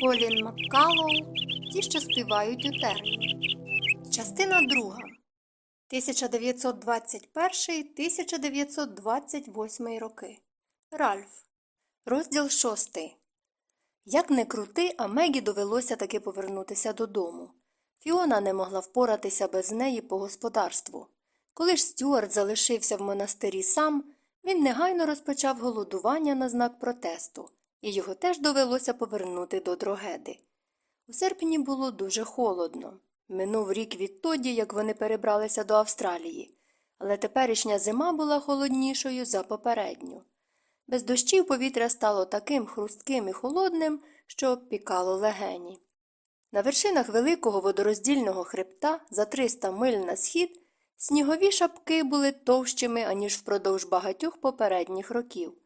Колін Маккалоу Ті, що співають у терні. Частина друга. 1921-1928 роки. Ральф. Розділ шостий. Як не крути, а Мегі довелося таки повернутися додому. Фіона не могла впоратися без неї по господарству. Коли ж Стюарт залишився в монастирі сам, він негайно розпочав голодування на знак протесту, і його теж довелося повернути до дрогеди. У серпні було дуже холодно. Минув рік відтоді, як вони перебралися до Австралії, але теперішня зима була холоднішою за попередню. Без дощів повітря стало таким хрустким і холодним, що обпікало легені. На вершинах великого водороздільного хребта за 300 миль на схід снігові шапки були товщими, аніж впродовж багатьох попередніх років.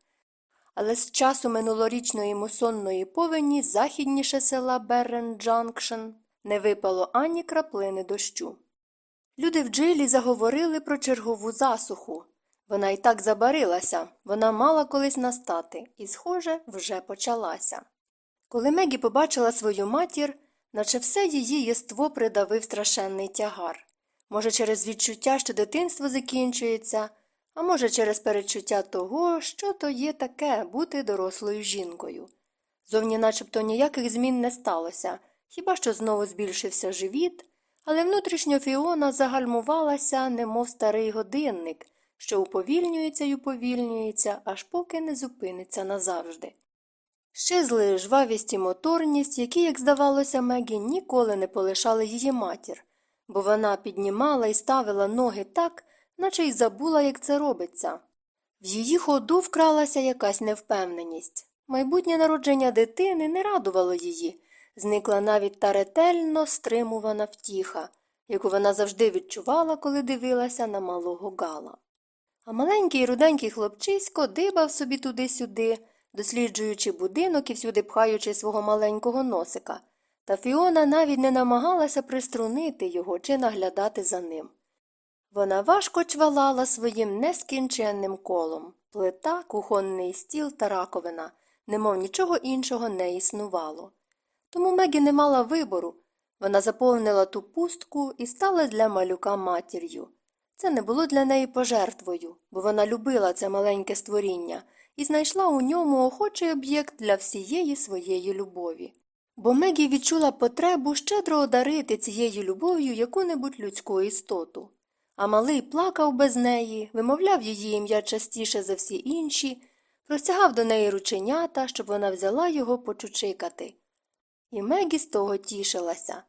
Але з часу минулорічної мусонної повені західніше села Беррен-Джанкшен не випало ані краплини дощу. Люди в джилі заговорили про чергову засуху. Вона й так забарилася, вона мала колись настати, і, схоже, вже почалася. Коли Мегі побачила свою матір, наче все її єство придавив страшенний тягар. Може, через відчуття, що дитинство закінчується, а може, через передчуття того, що то є таке бути дорослою жінкою. Зовні начебто ніяких змін не сталося, хіба що знову збільшився живіт, але внутрішньо Фіона загальмувалася, немов старий годинник, що уповільнюється й уповільнюється, аж поки не зупиниться назавжди. Щезли жвавість і моторність, які, як здавалося, Мегі ніколи не полишали її матір, бо вона піднімала і ставила ноги так, наче й забула, як це робиться. В її ходу вкралася якась невпевненість. Майбутнє народження дитини не радувало її, зникла навіть та ретельно стримувана втіха, яку вона завжди відчувала, коли дивилася на малого гала. А маленький руденький хлопчисько дибав собі туди-сюди, досліджуючи будинок і всюди пхаючи свого маленького носика, та Фіона навіть не намагалася приструнити його чи наглядати за ним. Вона важко чвалала своїм нескінченним колом плита, кухонний стіл та раковина, немов нічого іншого не існувало. Тому Мегі не мала вибору. Вона заповнила ту пустку і стала для малюка матір'ю. Це не було для неї пожертвою, бо вона любила це маленьке створіння і знайшла у ньому охочий об'єкт для всієї своєї любові. Бо Мегі відчула потребу щедро одарити цією любов'ю яку-небудь людську істоту. А малий плакав без неї, вимовляв її ім'я частіше за всі інші, простягав до неї рученята, щоб вона взяла його почучикати. І Мегі з того тішилася.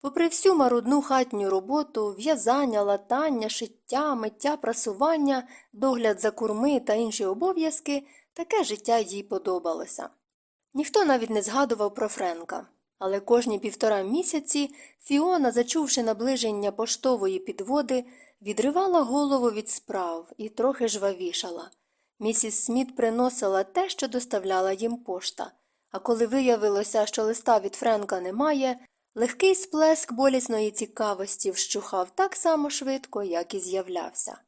Попри всю марудну хатню роботу, в'язання, латання, шиття, миття, прасування, догляд за курми та інші обов'язки, таке життя їй подобалося. Ніхто навіть не згадував про Френка. Але кожні півтора місяці Фіона, зачувши наближення поштової підводи, відривала голову від справ і трохи жвавішала. Місіс Сміт приносила те, що доставляла їм пошта, а коли виявилося, що листа від Френка немає, легкий сплеск болісної цікавості вщухав так само швидко, як і з'являвся.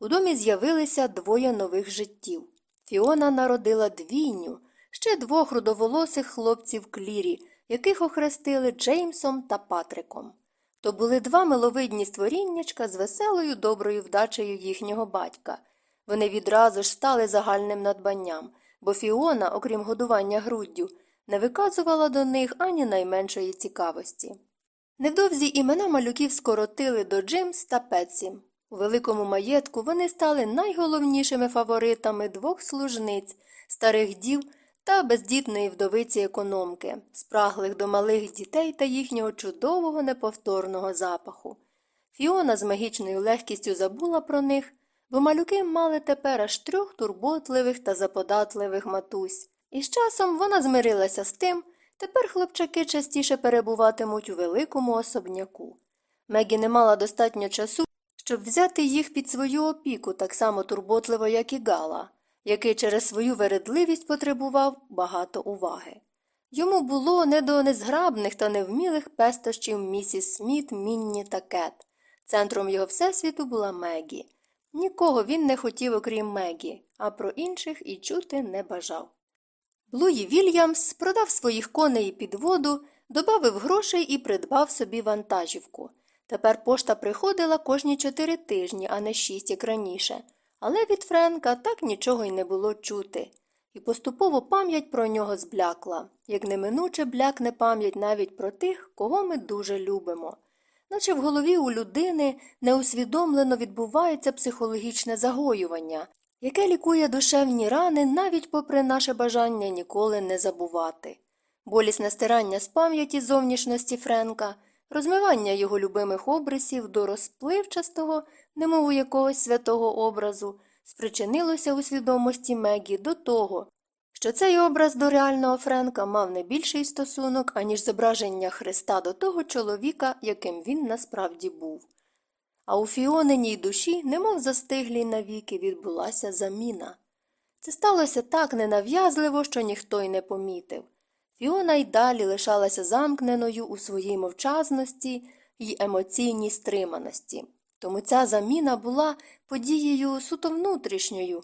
У домі з'явилися двоє нових життів. Фіона народила двійню, ще двох рудоволосих хлопців клірі, яких охрестили Джеймсом та Патриком. То були два миловидні створіннячка з веселою доброю вдачею їхнього батька. Вони відразу ж стали загальним надбанням, бо Фіона, окрім годування груддю, не виказувала до них ані найменшої цікавості. Невдовзі імена малюків скоротили до Джимс та Петсі. У великому маєтку вони стали найголовнішими фаворитами двох служниць, старих дів та бездітної вдовиці економки, спраглих до малих дітей та їхнього чудового неповторного запаху. Фіона з магічною легкістю забула про них, бо малюки мали тепер аж трьох турботливих та заподатливих матусь, і з часом вона змирилася з тим, тепер хлопчаки частіше перебуватимуть у великому особняку. Мегі не мала достатньо часу, щоб взяти їх під свою опіку так само турботливо, як і Гала який через свою вередливість потребував багато уваги. Йому було не до незграбних та невмілих пестощів місіс Сміт, Мінні та Кет. Центром його всесвіту була Мегі. Нікого він не хотів, окрім Мегі, а про інших і чути не бажав. Блуї Вільямс продав своїх коней під воду, добавив грошей і придбав собі вантажівку. Тепер пошта приходила кожні чотири тижні, а не шість, як раніше. Але від Френка так нічого й не було чути. І поступово пам'ять про нього зблякла, як неминуче блякне пам'ять навіть про тих, кого ми дуже любимо. Наче в голові у людини неусвідомлено відбувається психологічне загоювання, яке лікує душевні рани навіть попри наше бажання ніколи не забувати. Болісне стирання з пам'яті зовнішності Френка, розмивання його любимих обрисів до розпливчастого, немов у якогось святого образу, спричинилося у свідомості Мегі до того, що цей образ до реального Френка мав не більший стосунок, аніж зображення Христа до того чоловіка, яким він насправді був. А у Фіониній душі, немов застиглій навіки, відбулася заміна. Це сталося так ненав'язливо, що ніхто й не помітив. Фіона й далі лишалася замкненою у своїй мовчазності й емоційній стриманості. Тому ця заміна була подією суто внутрішньою,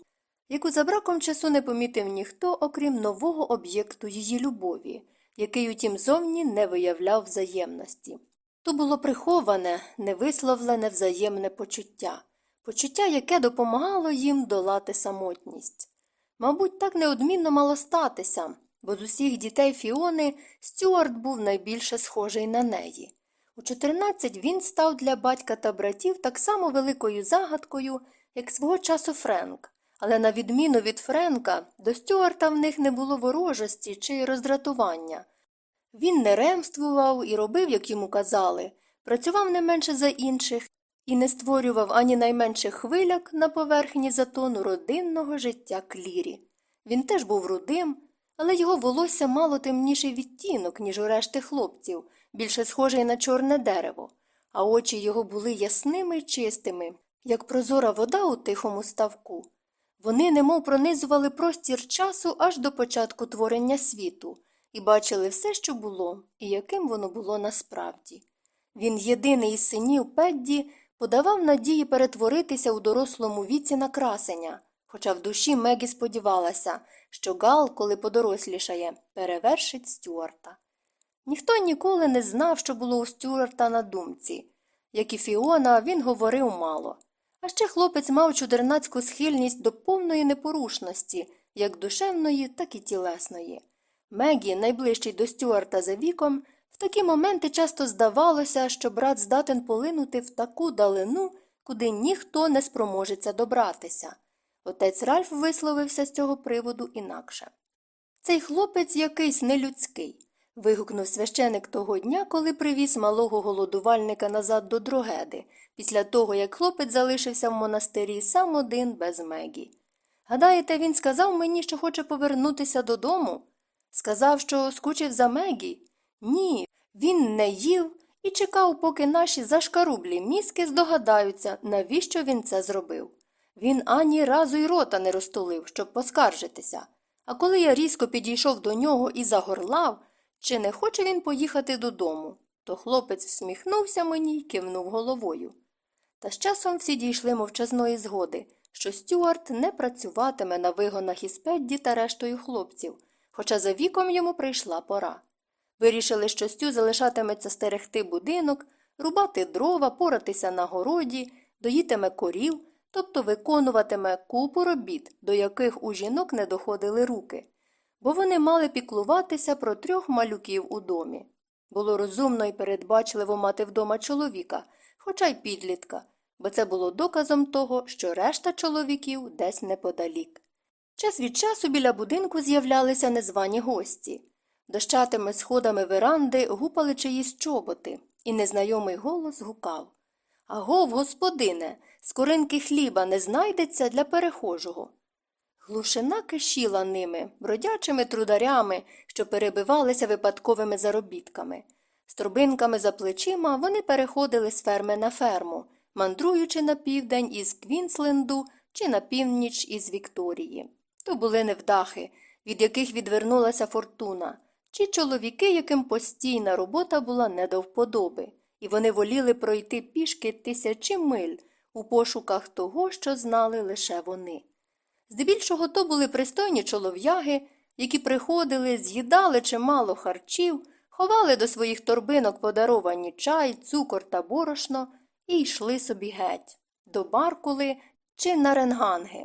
яку за браком часу не помітив ніхто, окрім нового об'єкту її любові, який утім зовні не виявляв взаємності. То було приховане, невисловлене взаємне почуття, почуття, яке допомагало їм долати самотність. Мабуть, так неодмінно мало статися, бо з усіх дітей Фіони Стюарт був найбільше схожий на неї. У 14 він став для батька та братів так само великою загадкою, як свого часу Френк, але на відміну від Френка, до Стюарта в них не було ворожості чи роздратування. Він не ремствував і робив, як йому казали, працював не менше за інших і не створював ані найменших хвиляк на поверхні затону родинного життя клірі. Він теж був рудим, але його волосся мало темніший відтінок, ніж у решти хлопців, більше схожий на чорне дерево, а очі його були ясними й чистими, як прозора вода у тихому ставку. Вони немов пронизували простір часу аж до початку творення світу і бачили все, що було, і яким воно було насправді. Він, єдиний із синів Педді, подавав надії перетворитися у дорослому віці на красення, хоча в душі Мегі сподівалася, що Гал, коли подорослішає, перевершить Стюарта. Ніхто ніколи не знав, що було у Стюарта на думці. Як і Фіона, він говорив мало. А ще хлопець мав чудернацьку схильність до повної непорушності, як душевної, так і тілесної. Мегі, найближчий до Стюарта за віком, в такі моменти часто здавалося, що брат здатен полинути в таку далину, куди ніхто не спроможеться добратися. Отець Ральф висловився з цього приводу інакше. Цей хлопець якийсь нелюдський. Вигукнув священик того дня, коли привіз малого голодувальника назад до дрогеди, після того, як хлопець залишився в монастирі сам один без Мегі. Гадаєте, він сказав мені, що хоче повернутися додому? Сказав, що скучив за Мегі? Ні, він не їв і чекав, поки наші зашкарублі мізки здогадаються, навіщо він це зробив. Він ані разу й рота не розтулив, щоб поскаржитися. А коли я різко підійшов до нього і загорлав, чи не хоче він поїхати додому, то хлопець всміхнувся мені й кивнув головою. Та з часом всі дійшли мовчазної згоди, що Стюарт не працюватиме на вигонах із Педді та рештою хлопців, хоча за віком йому прийшла пора. Вирішили, що Стю залишатиметься стерегти будинок, рубати дрова, поратися на городі, доїтиме корів, тобто виконуватиме купу робіт, до яких у жінок не доходили руки, бо вони мали піклуватися про трьох малюків у домі. Було розумно і передбачливо мати вдома чоловіка, хоча й підлітка, бо це було доказом того, що решта чоловіків десь неподалік. Час від часу біля будинку з'являлися незвані гості. Дощатими сходами веранди гупали чиїсь чоботи, і незнайомий голос гукав Агов, господине, скоринки хліба не знайдеться для перехожого. Глушина кишіла ними, бродячими трударями, що перебивалися випадковими заробітками. З торбинками за плечима вони переходили з ферми на ферму, мандруючи на південь із Квінсленду чи на північ із Вікторії. То були невдахи, від яких відвернулася фортуна, чи чоловіки, яким постійна робота була не до вподоби, і вони воліли пройти пішки тисячі миль у пошуках того, що знали лише вони. Здебільшого то були пристойні чолов'яги, які приходили, з'їдали чимало харчів, ховали до своїх торбинок подаровані чай, цукор та борошно і йшли собі геть до Баркули чи на ренганги.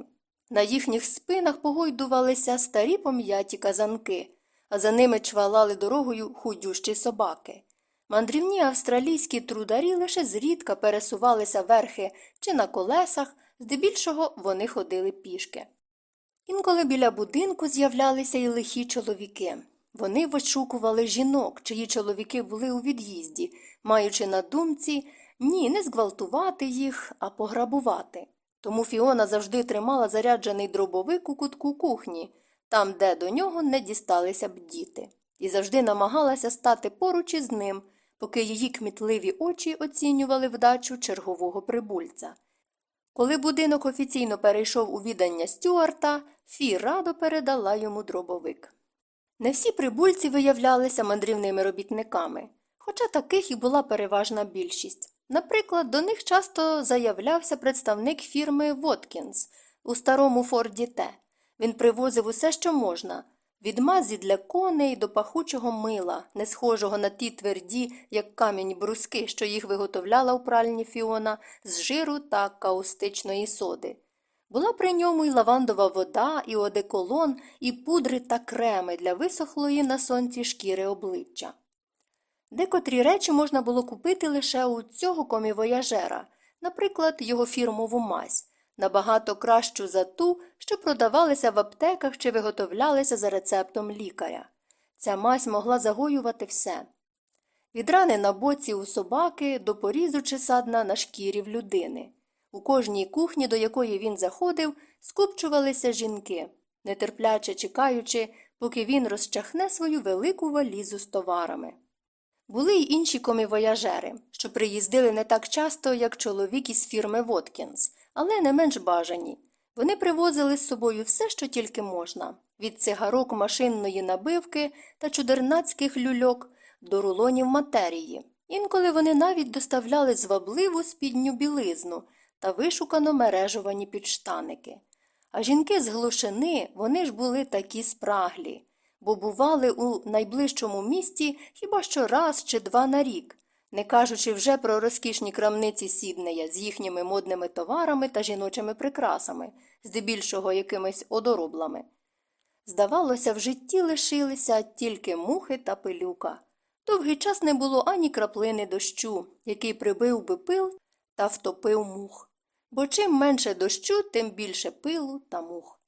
На їхніх спинах погойдувалися старі пом'яті казанки, а за ними чвалали дорогою худющі собаки. Мандрівні австралійські трударі лише зрідка пересувалися верхи чи на колесах, здебільшого вони ходили пішки. Інколи біля будинку з'являлися й лихі чоловіки. Вони вишукували жінок, чиї чоловіки були у від'їзді, маючи на думці ні, не зґвалтувати їх, а пограбувати. Тому Фіона завжди тримала заряджений дробовик у кутку кухні, там, де до нього не дісталися б діти, і завжди намагалася стати поруч із ним, поки її кмітливі очі оцінювали вдачу чергового прибульця. Коли будинок офіційно перейшов у відання Стюарта, Фі радо передала йому дробовик. Не всі прибульці виявлялися мандрівними робітниками, хоча таких і була переважна більшість. Наприклад, до них часто заявлявся представник фірми Воткінс у старому Форді Т. Він привозив усе, що можна від мазі для коней до пахучого мила, не схожого на ті тверді, як камінь бруски, що їх виготовляла у пральні Фіона з жиру та каустичної соди. Була при ньому й лавандова вода, і одеколон, і пудри та креми для висохлої на сонці шкіри обличчя. Декотрі речі можна було купити лише у цього комівояжера, наприклад, його фірмову мазь, набагато кращу за ту, що продавалися в аптеках чи виготовлялися за рецептом лікаря. Ця мазь могла загоювати все. Від рани на боці у собаки до порізу чи садна на шкірі в людини. У кожній кухні, до якої він заходив, скупчувалися жінки, нетерпляче чекаючи, поки він розчахне свою велику валізу з товарами. Були й інші комівояжери, що приїздили не так часто, як чоловік із фірми Воткінс, але не менш бажані. Вони привозили з собою все, що тільки можна від цигарок машинної набивки та чудернацьких люльок до рулонів матерії. Інколи вони навіть доставляли звабливу спідню білизну та вишукано мережувані підштаники. А жінки з глушини вони ж були такі спраглі бо бували у найближчому місті хіба що раз чи два на рік, не кажучи вже про розкішні крамниці Сіднея з їхніми модними товарами та жіночими прикрасами, здебільшого якимись одороблами. Здавалося, в житті лишилися тільки мухи та пилюка. Довгий час не було ані краплини дощу, який прибив би пил та втопив мух. Бо чим менше дощу, тим більше пилу та мух.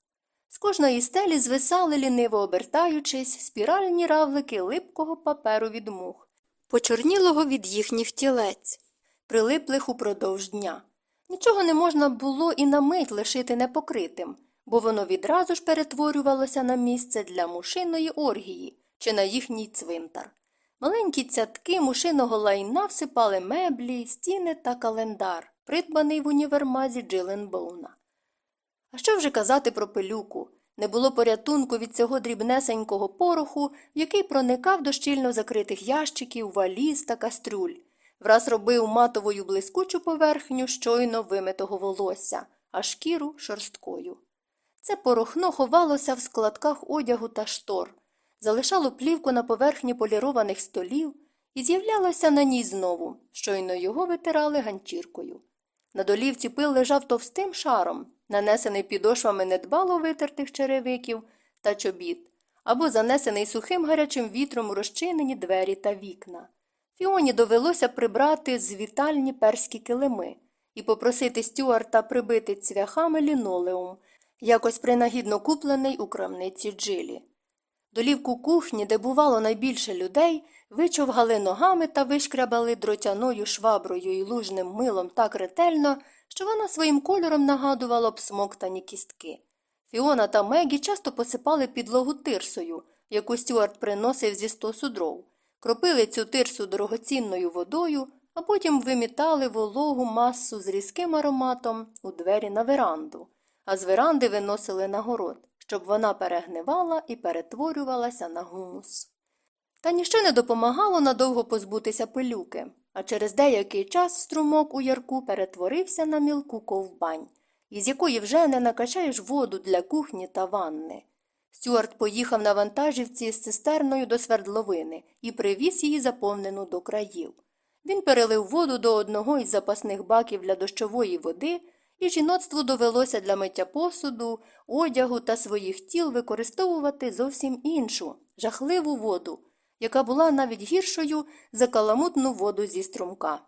З кожної стелі звисали, ліниво обертаючись, спіральні равлики липкого паперу від мух, почорнілого від їхніх тілець, прилиплих упродовж дня. Нічого не можна було і на мить лишити непокритим, бо воно відразу ж перетворювалося на місце для мушиної оргії чи на їхній цвинтар. Маленькі цятки мушиного лайна всипали меблі, стіни та календар, придбаний в універмазі Джиленбоуна. А що вже казати про пилюку? Не було порятунку від цього дрібнесенького пороху, який проникав до щільно закритих ящиків, валіз та кастрюль, враз робив матовою блискучу поверхню щойно вимитого волосся, а шкіру шорсткою. Це порохно ховалося в складках одягу та штор, залишало плівку на поверхні полірованих столів і з'являлося на ній знову, щойно його витирали ганчіркою. На долівці пил лежав товстим шаром, нанесений підошвами недбало витертих черевиків та чобіт, або занесений сухим гарячим вітром розчинені двері та вікна. Фіоні довелося прибрати з вітальні перські килими і попросити Стюарта прибити цвяхами лінолеум, якось принагідно куплений у крамниці джилі. Долівку кухні, де бувало найбільше людей, вичовгали ногами та вишкрябали дротяною шваброю і лужним милом так ретельно, що вона своїм кольором нагадувала б смоктані кістки. Фіона та Мегі часто посипали підлогу тирсою, яку Стюарт приносив зі стосу дров, кропили цю тирсу дорогоцінною водою, а потім вимітали вологу масу з різким ароматом у двері на веранду, а з веранди виносили на город, щоб вона перегнивала і перетворювалася на гумус. Та ніщо не допомагало надовго позбутися пилюки, а через деякий час струмок у ярку перетворився на мілку ковбань, із якої вже не накачаєш воду для кухні та ванни. Стюарт поїхав на вантажівці з цистерною до свердловини і привіз її заповнену до країв. Він перелив воду до одного із запасних баків для дощової води, і жіноцтву довелося для миття посуду, одягу та своїх тіл використовувати зовсім іншу, жахливу воду, яка була навіть гіршою за каламутну воду зі струмка.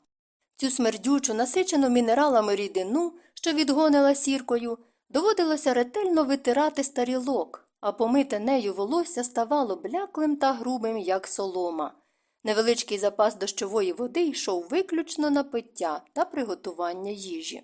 Цю смердючу, насичену мінералами рідину, що відгонила сіркою, доводилося ретельно витирати старілок, а помите нею волосся ставало бляклим та грубим, як солома. Невеличкий запас дощової води йшов виключно на пиття та приготування їжі.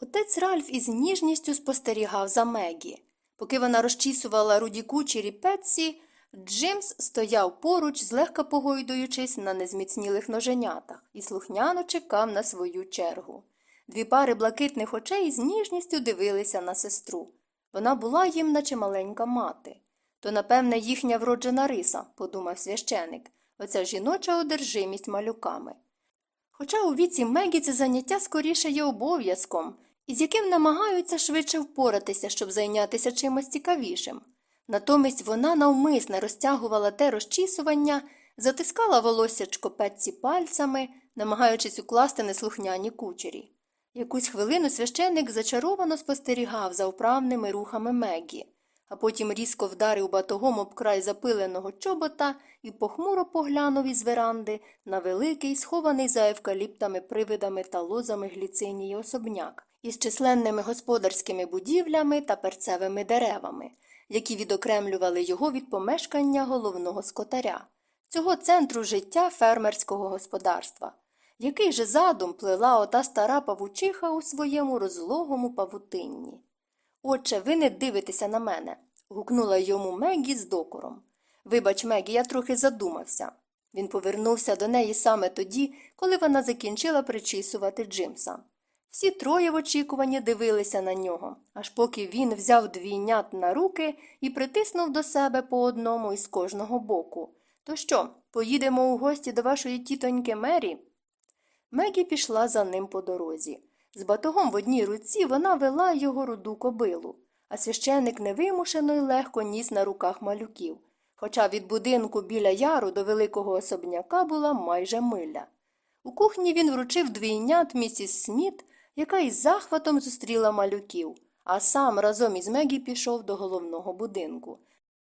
Отець Ральф із ніжністю спостерігав за Мегі. Поки вона розчісувала руді кучері Петсі, Джимс стояв поруч, злегка погойдуючись на незміцнілих ноженятах, і слухняно чекав на свою чергу. Дві пари блакитних очей з ніжністю дивилися на сестру. Вона була їм, наче маленька мати. То, напевне, їхня вроджена риса, подумав священик, оця жіноча одержимість малюками. Хоча у віці Мегі це заняття скоріше є обов'язком, із яким намагаються швидше впоратися, щоб зайнятися чимось цікавішим. Натомість вона навмисне розтягувала те розчісування, затискала волоссячко Петці пальцями, намагаючись укласти неслухняні кучері. Якусь хвилину священик зачаровано спостерігав за вправними рухами Мегі, а потім різко вдарив батогом об край запиленого чобота і похмуро поглянув із веранди на великий, схований за евкаліптами, привидами та лозами гліцинії особняк із численними господарськими будівлями та перцевими деревами, які відокремлювали його від помешкання головного скотаря, цього центру життя фермерського господарства. Який же задум плела ота стара павучиха у своєму розлогому павутинні? Отче, ви не дивитеся на мене. гукнула йому Мегі з докором. Вибач, Мегі, я трохи задумався. Він повернувся до неї саме тоді, коли вона закінчила причісувати Джимса. Всі троє в очікуванні дивилися на нього, аж поки він взяв двійнят на руки і притиснув до себе по одному із кожного боку. То що, поїдемо у гості до вашої тітоньки Мері? Мегі пішла за ним по дорозі. З батогом в одній руці вона вела його руду кобилу, а священик невимушено й легко ніс на руках малюків, хоча від будинку біля яру до великого особняка була майже миля. У кухні він вручив двійнят місіс Сміт, яка із захватом зустріла малюків, а сам разом із Мегі пішов до головного будинку.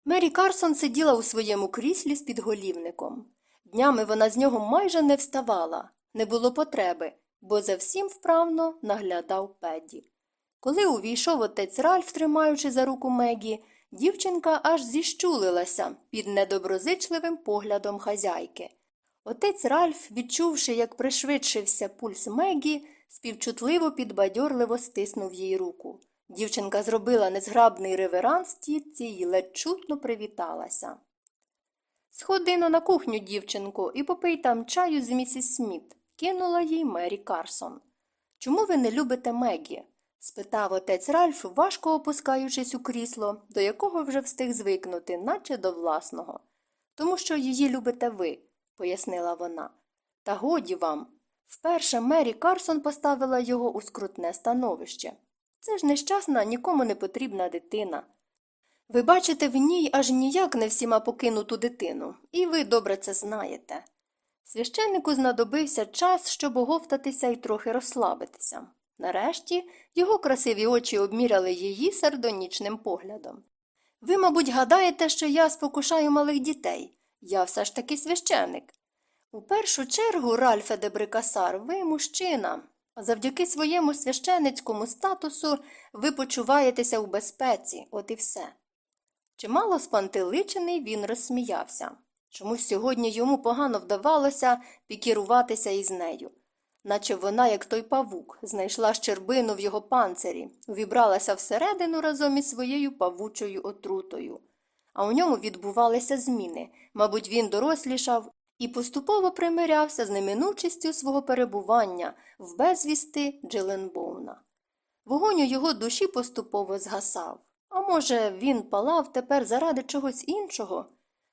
Мері Карсон сиділа у своєму кріслі з підголівником. Днями вона з нього майже не вставала, не було потреби, бо за всім вправно наглядав педі. Коли увійшов отець Ральф, тримаючи за руку Мегі, дівчинка аж зіщулилася під недоброзичливим поглядом хазяйки. Отець Ральф, відчувши, як пришвидшився пульс Мегі, співчутливо підбадьорливо стиснув їй руку. Дівчинка зробила незграбний реверанс тітці і ледь чутно привіталася. Сходи но на кухню, дівчинко, і попий там чаю з місіс Сміт, кинула їй Мері Карсон. Чому ви не любите Мегі? спитав отець Ральф, важко опускаючись у крісло, до якого вже встиг звикнути, наче до власного. Тому що її любите ви, пояснила вона. Та годі вам. Вперше Мері Карсон поставила його у скрутне становище. Це ж нещасна, нікому не потрібна дитина. Ви бачите в ній аж ніяк не всіма покинуту дитину, і ви добре це знаєте. Священнику знадобився час, щоб оговтатися і трохи розслабитися. Нарешті його красиві очі обміряли її сардонічним поглядом. Ви, мабуть, гадаєте, що я спокушаю малих дітей. Я все ж таки священник. У першу чергу, Ральфе де Брикасар, ви мужчина, завдяки своєму священицькому статусу ви почуваєтеся у безпеці, от і все. Чимало спантеличений він розсміявся. Чомусь сьогодні йому погано вдавалося пікіруватися із нею, наче вона, як той павук, знайшла щербину в його панцирі, увібралася всередину разом із своєю павучою отрутою. А у ньому відбувалися зміни, мабуть, він дорослішав і поступово примирявся з неминучістю свого перебування в безвісти Джиленбоуна. Вогонь у його душі поступово згасав. А може, він палав тепер заради чогось іншого?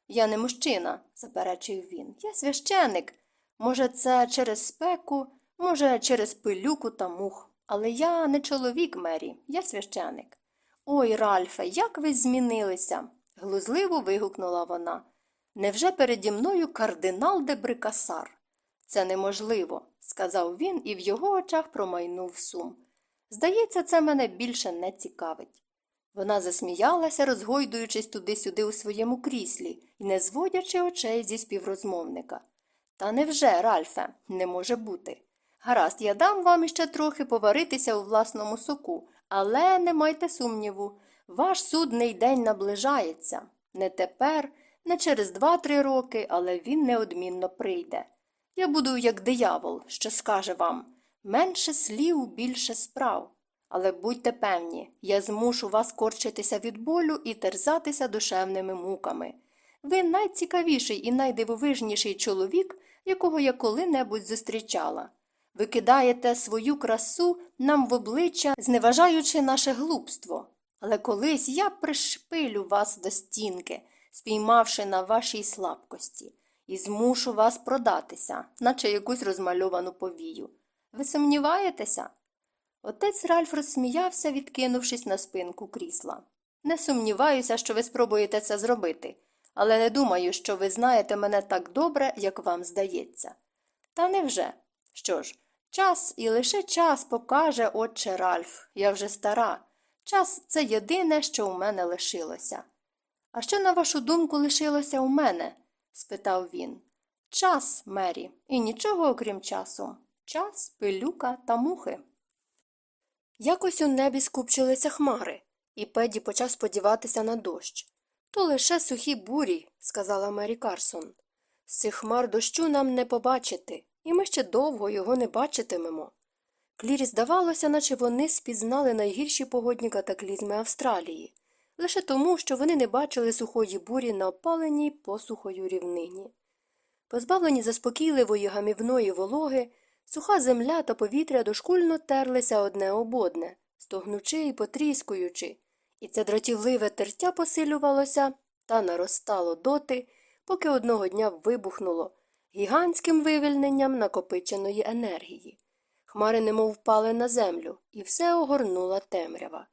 Я не мужчина, заперечив він. Я священик. Може, це через спеку, може, через пилюку та мух. Але я не чоловік Мері, я священик. Ой, Ральфе, як ви змінилися. глузливо вигукнула вона. Невже переді мною кардинал де Брикасар? Це неможливо, сказав він, і в його очах промайнув сум. Здається, це мене більше не цікавить. Вона засміялася, розгойдуючись туди-сюди у своєму кріслі і не зводячи очей зі співрозмовника. Та невже, Ральфе, не може бути. Гаразд, я дам вам іще трохи поваритися у власному соку, але не майте сумніву, ваш судний день наближається. Не тепер, не через два-три роки, але він неодмінно прийде. Я буду як диявол, що скаже вам менше слів, більше справ. Але будьте певні, я змушу вас корчитися від болю і терзатися душевними муками. Ви найцікавіший і найдивовижніший чоловік, якого я коли-небудь зустрічала. Ви кидаєте свою красу нам в обличчя, зневажаючи наше глупство. Але колись я пришпилю вас до стінки, спіймавши на вашій слабкості, і змушу вас продатися, наче якусь розмальовану повію. Ви сумніваєтеся? Отець Ральф розсміявся, відкинувшись на спинку крісла. Не сумніваюся, що ви спробуєте це зробити, але не думаю, що ви знаєте мене так добре, як вам здається. Та невже? Що ж, час і лише час покаже, отче Ральф, я вже стара. Час це єдине, що у мене лишилося. А що, на вашу думку, лишилося у мене? спитав він. Час, Мері, і нічого окрім часу. Час, пилюка та мухи. Якось у небі скупчилися хмари, і Педі почав сподіватися на дощ. То лише сухі бурі, сказала Мері Карсон. З цих хмар дощу нам не побачити, і ми ще довго його не бачитимемо. Клірі здавалося, наче вони спізнали найгірші погодні катаклізми Австралії, лише тому, що вони не бачили сухої бурі на опаленій посухою рівнині. Позбавлені заспокійливої гамівної вологи, суха земля та повітря дошкульно терлися одне об одне, стогнучи і потріскуючи, і це дратівливе тертя посилювалося та наростало доти, поки одного дня вибухнуло гігантським вивільненням накопиченої енергії. Хмари немов впали на землю, і все огорнула темрява.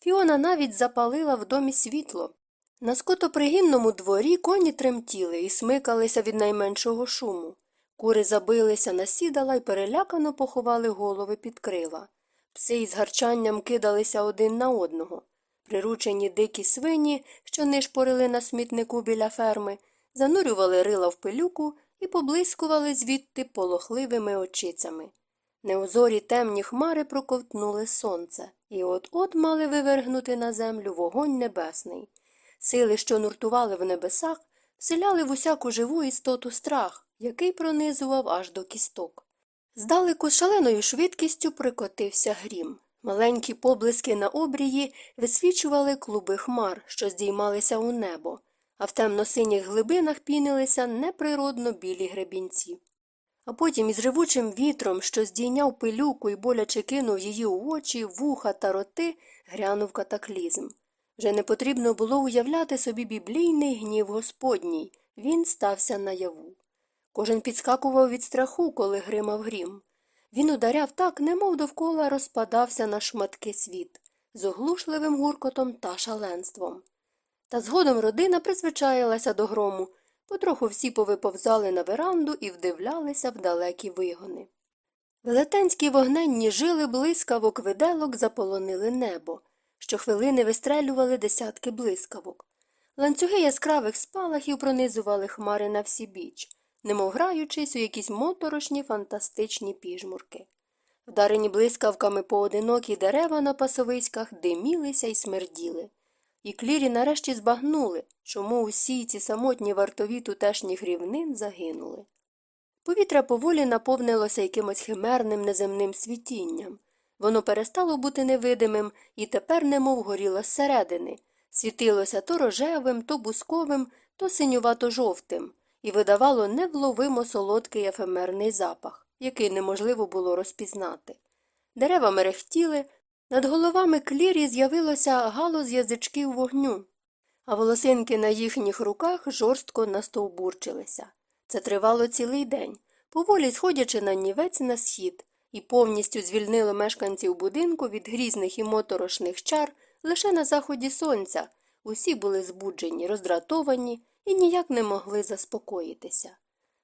Фіона навіть запалила в домі світло. На скотопригінному дворі коні тремтіли і смикалися від найменшого шуму. Кури забилися на сідала й перелякано поховали голови під крила. Пси із гарчанням кидалися один на одного. Приручені дикі свині, що нишпорили на смітнику біля ферми, занурювали рила в пилюку і поблискували звідти полохливими очицями. Неозорі темні хмари проковтнули сонце, і от от мали вивергнути на землю вогонь небесний. Сили, що нуртували в небесах, вселяли в усяку живу істоту страх, який пронизував аж до кісток. Здалеку шаленою швидкістю прикотився грім. Маленькі поблиски на обрії висвічували клуби хмар, що здіймалися у небо, а в темно-синіх глибинах пінилися неприродно білі гребінці. А потім із ревучим вітром, що здійняв пилюку і боляче кинув її у очі, вуха та роти, грянув катаклізм. Вже не потрібно було уявляти собі біблійний гнів Господній, він стався наяву. Кожен підскакував від страху, коли гримав грім. Він ударяв так, немов довкола розпадався на шматки світ, з оглушливим гуркотом та шаленством. Та згодом родина призвичаїлася до грому, потроху всі повиповзали на веранду і вдивлялися в далекі вигони. Велетенські вогненні жили блискавок виделок заполонили небо, щохвилини вистрелювали десятки блискавок. Ланцюги яскравих спалахів пронизували хмари на всі біч, немов граючись у якісь моторошні фантастичні піжмурки. Вдарені блискавками поодинокі дерева на пасовиськах димілися й смерділи. І клірі нарешті збагнули, чому усі ці самотні вартові тутешніх рівнин загинули. Повітря поволі наповнилося якимось химерним неземним світінням. Воно перестало бути невидимим і тепер немов горіло зсередини, світилося то рожевим, то бусковим, то синювато жовтим, і видавало невловимо солодкий ефемерний запах, який неможливо було розпізнати. Дерева мерехтіли, над головами клірі з'явилося гало з язичків вогню, а волосинки на їхніх руках жорстко настовбурчилися. Це тривало цілий день, поволі сходячи на нівець на схід, і повністю звільнило мешканців будинку від грізних і моторошних чар лише на заході сонця. Усі були збуджені, роздратовані і ніяк не могли заспокоїтися.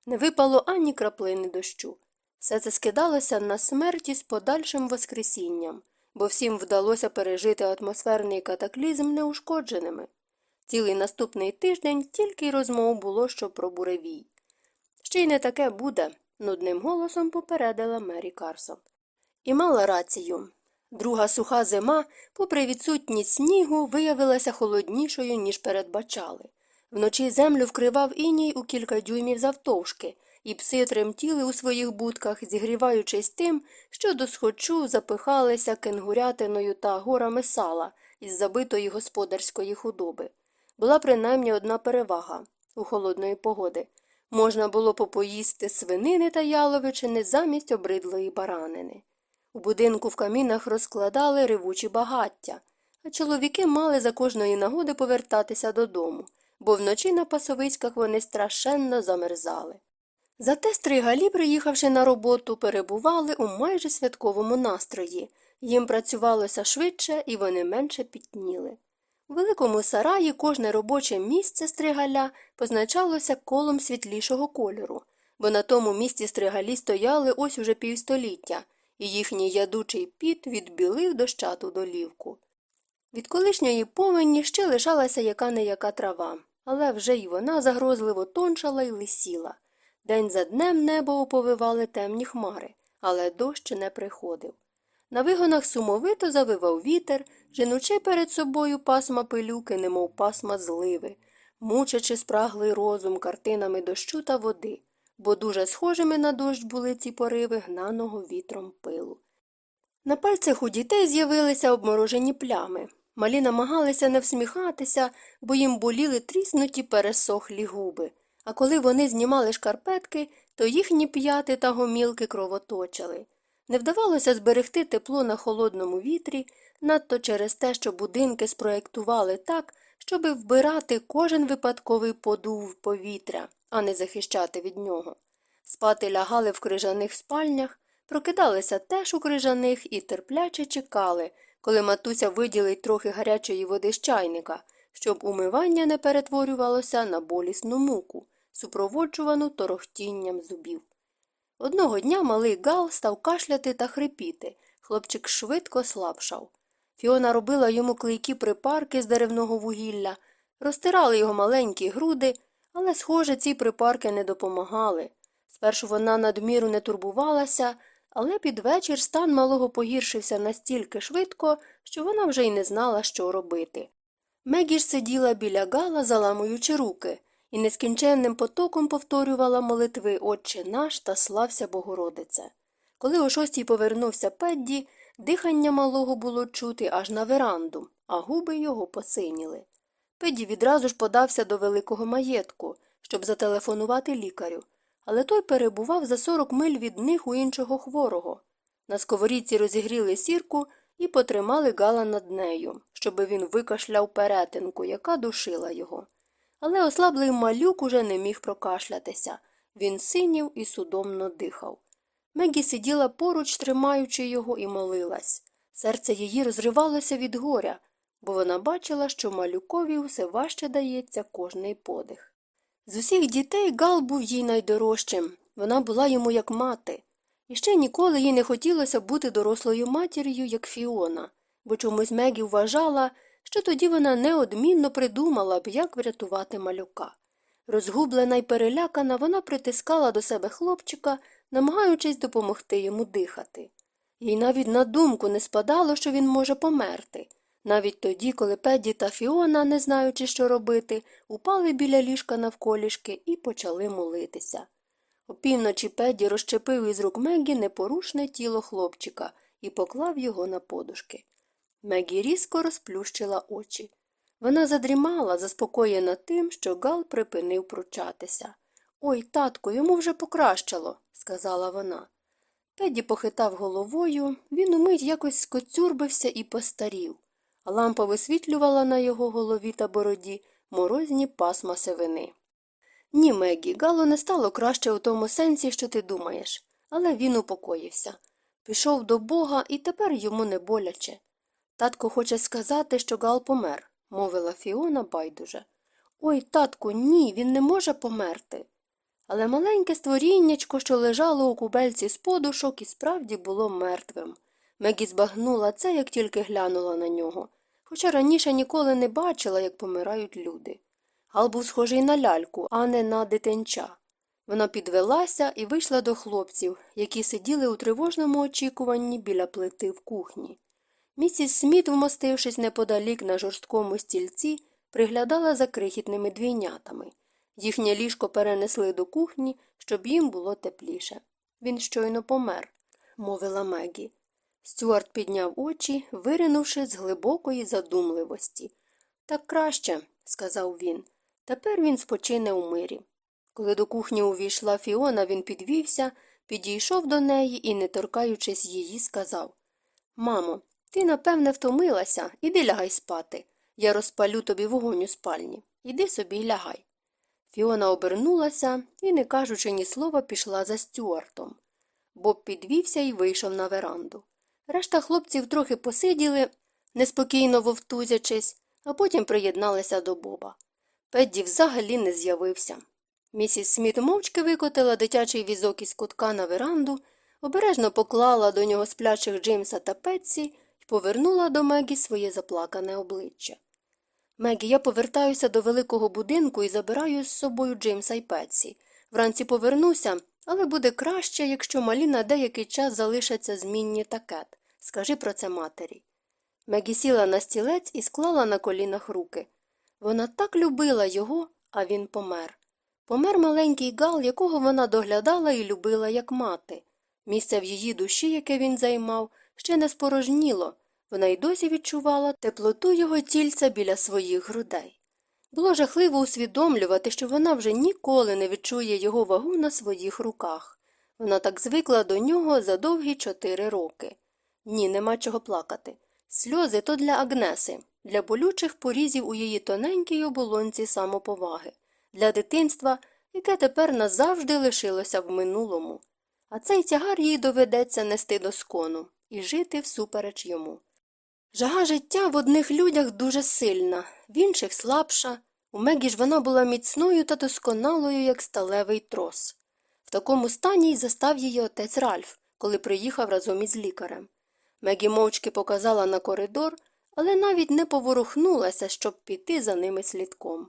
Не випало ані краплини дощу. Все це скидалося на смерті з подальшим воскресінням, бо всім вдалося пережити атмосферний катаклізм неушкодженими. Цілий наступний тиждень тільки й розмов було, що про буревій. Ще й не таке буде, нудним голосом попередила Мері Карсон. І мала рацію. Друга суха зима, попри відсутність снігу, виявилася холоднішою, ніж передбачали. Вночі землю вкривав іній у кілька дюймів завтовшки, і пси тремтіли у своїх будках, зігріваючись тим, що до схочу запихалися кенгурятиною та горами сала із забитої господарської худоби. Була принаймні одна перевага у холодної погоди. Можна було попоїсти свинини та яловичини замість обридлої баранини. У будинку в камінах розкладали ривучі багаття, а чоловіки мали за кожної нагоди повертатися додому, бо вночі на пасовиськах вони страшенно замерзали. Зате стригалі, приїхавши на роботу, перебували у майже святковому настрої, їм працювалося швидше і вони менше пітніли. У великому сараї кожне робоче місце стригаля позначалося колом світлішого кольору, бо на тому місці стригалі стояли ось уже півстоліття, і їхній ядучий піт відбілив дощату долівку. Від колишньої повені ще лишалася яка не яка трава, але вже й вона загрозливо тончала й лисіла. День за днем небо оповивали темні хмари, але дощ не приходив. На вигонах сумовито завивав вітер, женучи перед собою пасма пилюки, немов пасма зливи, мучачи спраглий розум картинами дощу та води, бо дуже схожими на дощ були ці пориви гнаного вітром пилу. На пальцях у дітей з'явилися обморожені плями. Малі намагалися не всміхатися, бо їм боліли тріснуті пересохлі губи, а коли вони знімали шкарпетки, то їхні п'яти та гомілки кровоточили. Не вдавалося зберегти тепло на холодному вітрі, надто через те, що будинки спроєктували так, щоби вбирати кожен випадковий подув повітря, а не захищати від нього. Спати лягали в крижаних спальнях, прокидалися теж у крижаних і терпляче чекали, коли матуся виділить трохи гарячої води з чайника, щоб умивання не перетворювалося на болісну муку, супроводжувану торохтінням зубів. Одного дня малий Гал став кашляти та хрипіти. Хлопчик швидко слабшав. Фіона робила йому клейкі припарки з деревного вугілля, розтирали його маленькі груди, але, схоже, ці припарки не допомагали. Спершу вона надміру не турбувалася, але під вечір стан малого погіршився настільки швидко, що вона вже й не знала, що робити. Мегі сиділа біля Гала, заламуючи руки і нескінченним потоком повторювала молитви Отче наш та слався Богородице. Коли о шостій повернувся Педді, дихання малого було чути аж на веранду, а губи його посиніли. Педді відразу ж подався до великого маєтку, щоб зателефонувати лікарю, але той перебував за сорок миль від них у іншого хворого. На сковорідці розігріли сірку і потримали гала над нею, щоби він викашляв перетинку, яка душила його. Але ослаблий малюк уже не міг прокашлятися. Він синів і судомно дихав. Мегі сиділа поруч, тримаючи його, і молилась. Серце її розривалося від горя, бо вона бачила, що малюкові усе важче дається кожний подих. З усіх дітей Гал був їй найдорожчим. Вона була йому як мати. І ще ніколи їй не хотілося бути дорослою матір'ю, як Фіона, бо чомусь Мегі вважала, що тоді вона неодмінно придумала б, як врятувати малюка. Розгублена й перелякана, вона притискала до себе хлопчика, намагаючись допомогти йому дихати. Їй навіть на думку не спадало, що він може померти. Навіть тоді, коли Педі та Фіона, не знаючи, що робити, упали біля ліжка навколішки і почали молитися. Опівночі Педі розчепив із рук Мегі непорушне тіло хлопчика і поклав його на подушки. Мегі різко розплющила очі. Вона задрімала, заспокоєна тим, що Гал припинив пручатися. Ой, татку, йому вже покращало, сказала вона. Педі похитав головою, він умить якось скоцюрбився і постарів, а лампа висвітлювала на його голові та бороді морозні пасма сивини. Ні, Мегі, Галу не стало краще у тому сенсі, що ти думаєш, але він упокоївся. Пішов до Бога, і тепер йому не боляче. Татко хоче сказати, що Гал помер, мовила Фіона байдуже. Ой, татку, ні, він не може померти. Але маленьке створіннячко, що лежало у кубельці з подушок, і справді було мертвим. Мегі збагнула це, як тільки глянула на нього, хоча раніше ніколи не бачила, як помирають люди. Гал був схожий на ляльку, а не на дитинча. Вона підвелася і вийшла до хлопців, які сиділи у тривожному очікуванні біля плити в кухні. Місіс Сміт, вмостившись неподалік на жорсткому стільці, приглядала за крихітними двійнятами. Їхнє ліжко перенесли до кухні, щоб їм було тепліше. Він щойно помер, мовила Мегі. Стюарт підняв очі, виринувши з глибокої задумливості. Так краще, сказав він. Тепер він спочине у мирі. Коли до кухні увійшла Фіона, він підвівся, підійшов до неї і, не торкаючись її, сказав Мамо, ти, напевне, втомилася, іди лягай спати. Я розпалю тобі вогонь у спальні. Іди собі й лягай. Фіона обернулася і, не кажучи ні слова, пішла за Стюартом. Боб підвівся і вийшов на веранду. Решта хлопців трохи посиділи, неспокійно вовтузячись, а потім приєдналися до Боба. Педді взагалі не з'явився. Місіс Сміт мовчки викотила дитячий візок із кутка на веранду, обережно поклала до нього сплячих Джеймса та Петсі повернула до Мегі своє заплакане обличчя. Мегі, я повертаюся до великого будинку і забираю з собою Джеймса і Петсі. Вранці повернуся, але буде краще, якщо малі на деякий час залишаться змінні та кет. Скажи про це матері. Мегі сіла на стілець і склала на колінах руки. Вона так любила його, а він помер. Помер маленький гал, якого вона доглядала і любила, як мати. Місце в її душі, яке він займав, ще не спорожніло. Вона й досі відчувала теплоту його тільця біля своїх грудей. Було жахливо усвідомлювати, що вона вже ніколи не відчує його вагу на своїх руках. Вона так звикла до нього за довгі чотири роки. Ні, нема чого плакати. Сльози то для Агнеси, для болючих порізів у її тоненькій оболонці самоповаги, для дитинства, яке тепер назавжди лишилося в минулому. А цей тягар їй доведеться нести до скону і жити всупереч йому. Жага життя в одних людях дуже сильна, в інших слабша. У Мегі ж вона була міцною та досконалою, як сталевий трос. В такому стані й застав її отець Ральф, коли приїхав разом із лікарем. Мегі мовчки показала на коридор, але навіть не поворухнулася, щоб піти за ними слідком.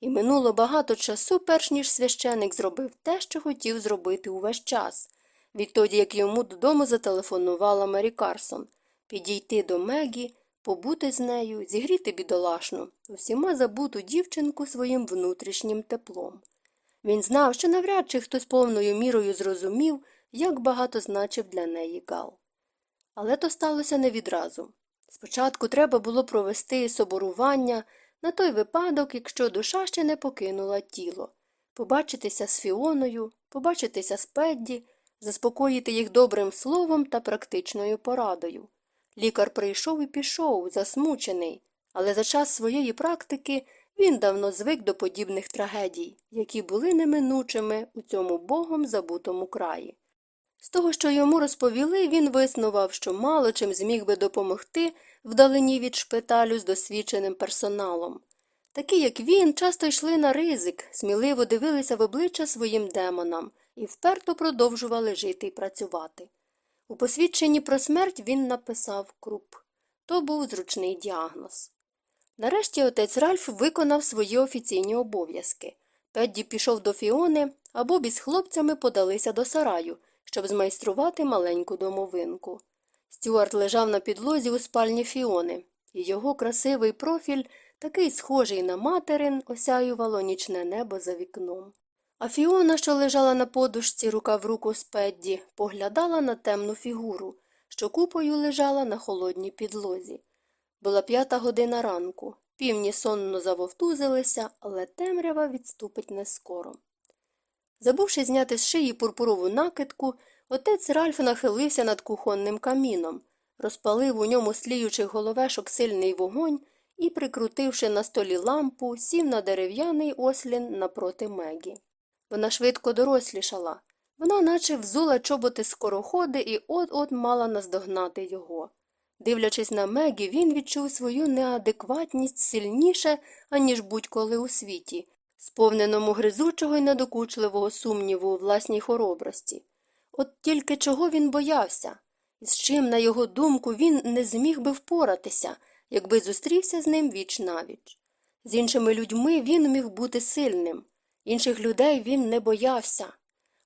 І минуло багато часу, перш ніж священик зробив те, що хотів зробити увесь час, відтоді як йому додому зателефонувала Мері Карсон підійти до Мегі, побути з нею, зігріти бідолашну, усіма забуту дівчинку своїм внутрішнім теплом. Він знав, що навряд чи хтось повною мірою зрозумів, як багато значив для неї Гал. Але то сталося не відразу. Спочатку треба було провести соборування на той випадок, якщо душа ще не покинула тіло, побачитися з Фіоною, побачитися з Педді, заспокоїти їх добрим словом та практичною порадою. Лікар прийшов і пішов, засмучений, але за час своєї практики він давно звик до подібних трагедій, які були неминучими у цьому богом забутому краї. З того, що йому розповіли, він виснував, що мало чим зміг би допомогти вдалині від шпиталю з досвідченим персоналом. Такі, як він, часто йшли на ризик, сміливо дивилися в обличчя своїм демонам і вперто продовжували жити і працювати. У посвідченні про смерть він написав круп. То був зручний діагноз. Нарешті отець Ральф виконав свої офіційні обов'язки. Педді пішов до Фіони, а Бобі з хлопцями подалися до сараю, щоб змайструвати маленьку домовинку. Стюарт лежав на підлозі у спальні Фіони, і його красивий профіль, такий схожий на материн, осяювало нічне небо за вікном. А Фіона, що лежала на подушці рука в руку з Педді, поглядала на темну фігуру, що купою лежала на холодній підлозі. Була п'ята година ранку, півні сонно завовтузилися, але темрява відступить не скоро. Забувши зняти з шиї пурпурову накидку, отець Ральф нахилився над кухонним каміном, розпалив у ньому сліючих головешок сильний вогонь і, прикрутивши на столі лампу, сів на дерев'яний ослін напроти Мегі. Вона швидко дорослішала. Вона наче взула чоботи скороходи і от-от мала наздогнати його. Дивлячись на Мегі, він відчув свою неадекватність сильніше, аніж будь-коли у світі, сповненому гризучого і недокучливого сумніву у власній хоробрості. От тільки чого він боявся, з чим, на його думку, він не зміг би впоратися, якби зустрівся з ним віч навіч. З іншими людьми він міг бути сильним, інших людей він не боявся.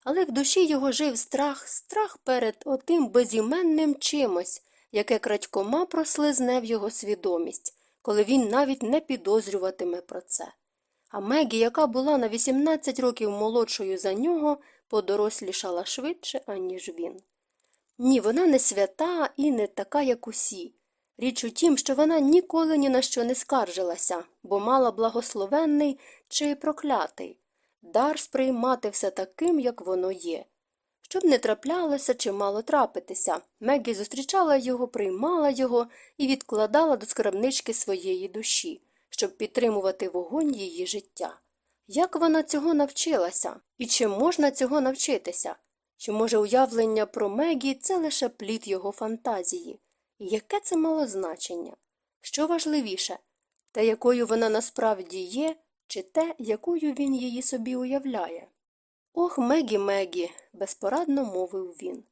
Але в душі його жив страх, страх перед отим безіменним чимось, яке крадькома прослизне в його свідомість, коли він навіть не підозрюватиме про це. А Мегі, яка була на 18 років молодшою за нього, подорослішала швидше, аніж він. Ні, вона не свята і не така, як усі. Річ у тім, що вона ніколи ні на що не скаржилася, бо мала благословенний чи проклятий дар сприймати все таким, як воно є. Щоб не траплялося чи мало трапитися, Мегі зустрічала його, приймала його і відкладала до скарбнички своєї душі, щоб підтримувати вогонь її життя. Як вона цього навчилася? І чи можна цього навчитися? Чи може уявлення про Мегі це лише плід його фантазії? І яке це мало значення? Що важливіше те, якою вона насправді є, чи те, якою він її собі уявляє? Ох, Мегі, Мегі, безпорадно мовив він.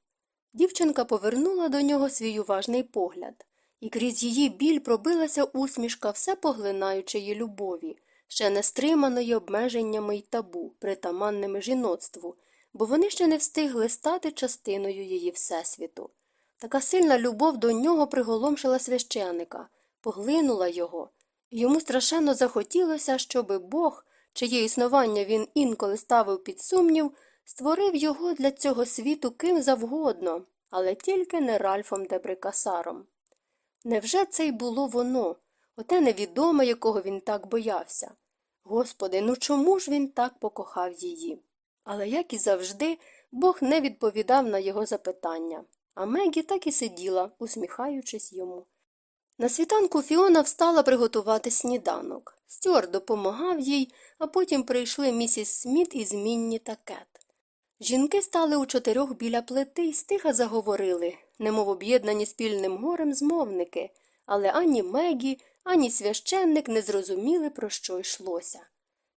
Дівчинка повернула до нього свій уважний погляд, і крізь її біль пробилася усмішка все поглинаючої любові, ще не стриманої обмеженнями й табу, притаманними жіноцтву, бо вони ще не встигли стати частиною її всесвіту. Така сильна любов до нього приголомшила священика, поглинула його, йому страшенно захотілося, щоби Бог, чиє існування він інколи ставив під сумнів, створив його для цього світу ким завгодно, але тільки не Ральфом Дебрикасаром. Невже це й було воно, оте невідоме, якого він так боявся? Господи, ну чому ж він так покохав її? Але, як і завжди, Бог не відповідав на його запитання, а Мегі так і сиділа, усміхаючись йому. На світанку Фіона встала приготувати сніданок. Стюарт допомагав їй, а потім прийшли місіс Сміт і змінні та Кет. Жінки стали у чотирьох біля плити і стиха заговорили, немов об'єднані спільним горем змовники, але ані Мегі, ані священник не зрозуміли, про що йшлося.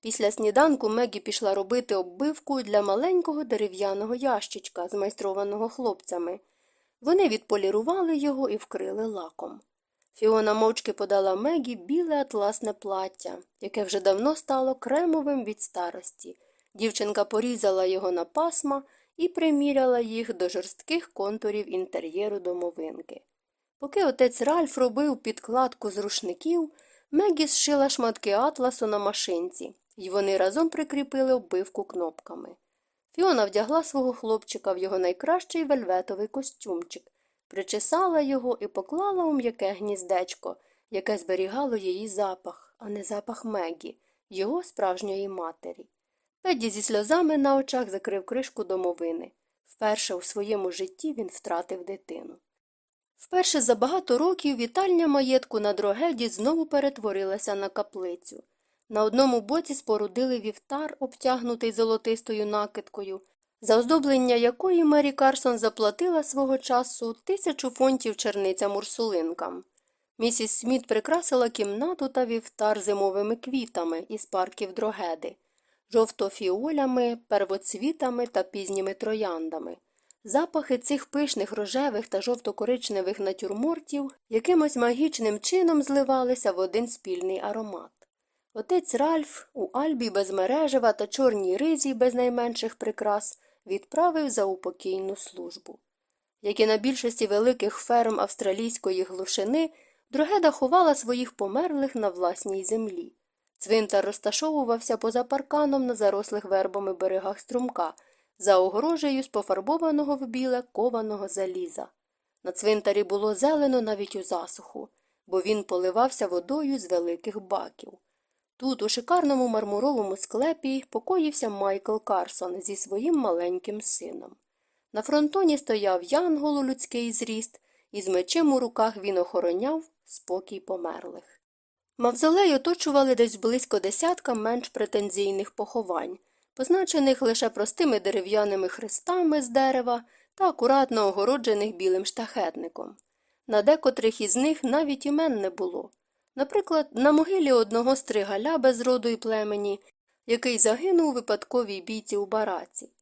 Після сніданку Мегі пішла робити оббивку для маленького дерев'яного ящичка, змайстрованого хлопцями. Вони відполірували його і вкрили лаком. Фіона мовчки подала Мегі біле атласне плаття, яке вже давно стало кремовим від старості. Дівчинка порізала його на пасма і приміряла їх до жорстких контурів інтер'єру домовинки. Поки отець Ральф робив підкладку з рушників, Мегі зшила шматки атласу на машинці, і вони разом прикріпили оббивку кнопками. Фіона вдягла свого хлопчика в його найкращий вельветовий костюмчик, причесала його і поклала у м'яке гніздечко, яке зберігало її запах, а не запах Мегі, його справжньої матері. Педі зі сльозами на очах закрив кришку домовини. Вперше у своєму житті він втратив дитину. Вперше за багато років вітальня маєтку на дрогеді знову перетворилася на каплицю. На одному боці спорудили вівтар, обтягнутий золотистою накидкою, за оздоблення якої Мері Карсон заплатила свого часу тисячу фунтів черницям урсулинкам. Місіс Сміт прикрасила кімнату та вівтар зимовими квітами із парків дрогеди, жовтофіолями, первоцвітами та пізніми трояндами. Запахи цих пишних рожевих та жовто-коричневих натюрмортів якимось магічним чином зливалися в один спільний аромат. Отець Ральф у Альбі без мережева та чорній ризі без найменших прикрас відправив за упокійну службу. Як і на більшості великих ферм австралійської глушини, Дрогеда ховала своїх померлих на власній землі. Цвинтар розташовувався поза парканом на зарослих вербами берегах струмка, за огорожею з пофарбованого в біле кованого заліза. На цвинтарі було зелено навіть у засуху, бо він поливався водою з великих баків. Тут, у шикарному мармуровому склепі, покоївся Майкл Карсон зі своїм маленьким сином. На фронтоні стояв янгол у людський зріст, і з мечем у руках він охороняв спокій померлих. Мавзолей оточували десь близько десятка менш претензійних поховань, позначених лише простими дерев'яними хрестами з дерева та акуратно огороджених білим штахетником. На декотрих із них навіть імен не було. Наприклад, на могилі одного стригаля без роду і племені, який загинув у випадковій бійці у бараці.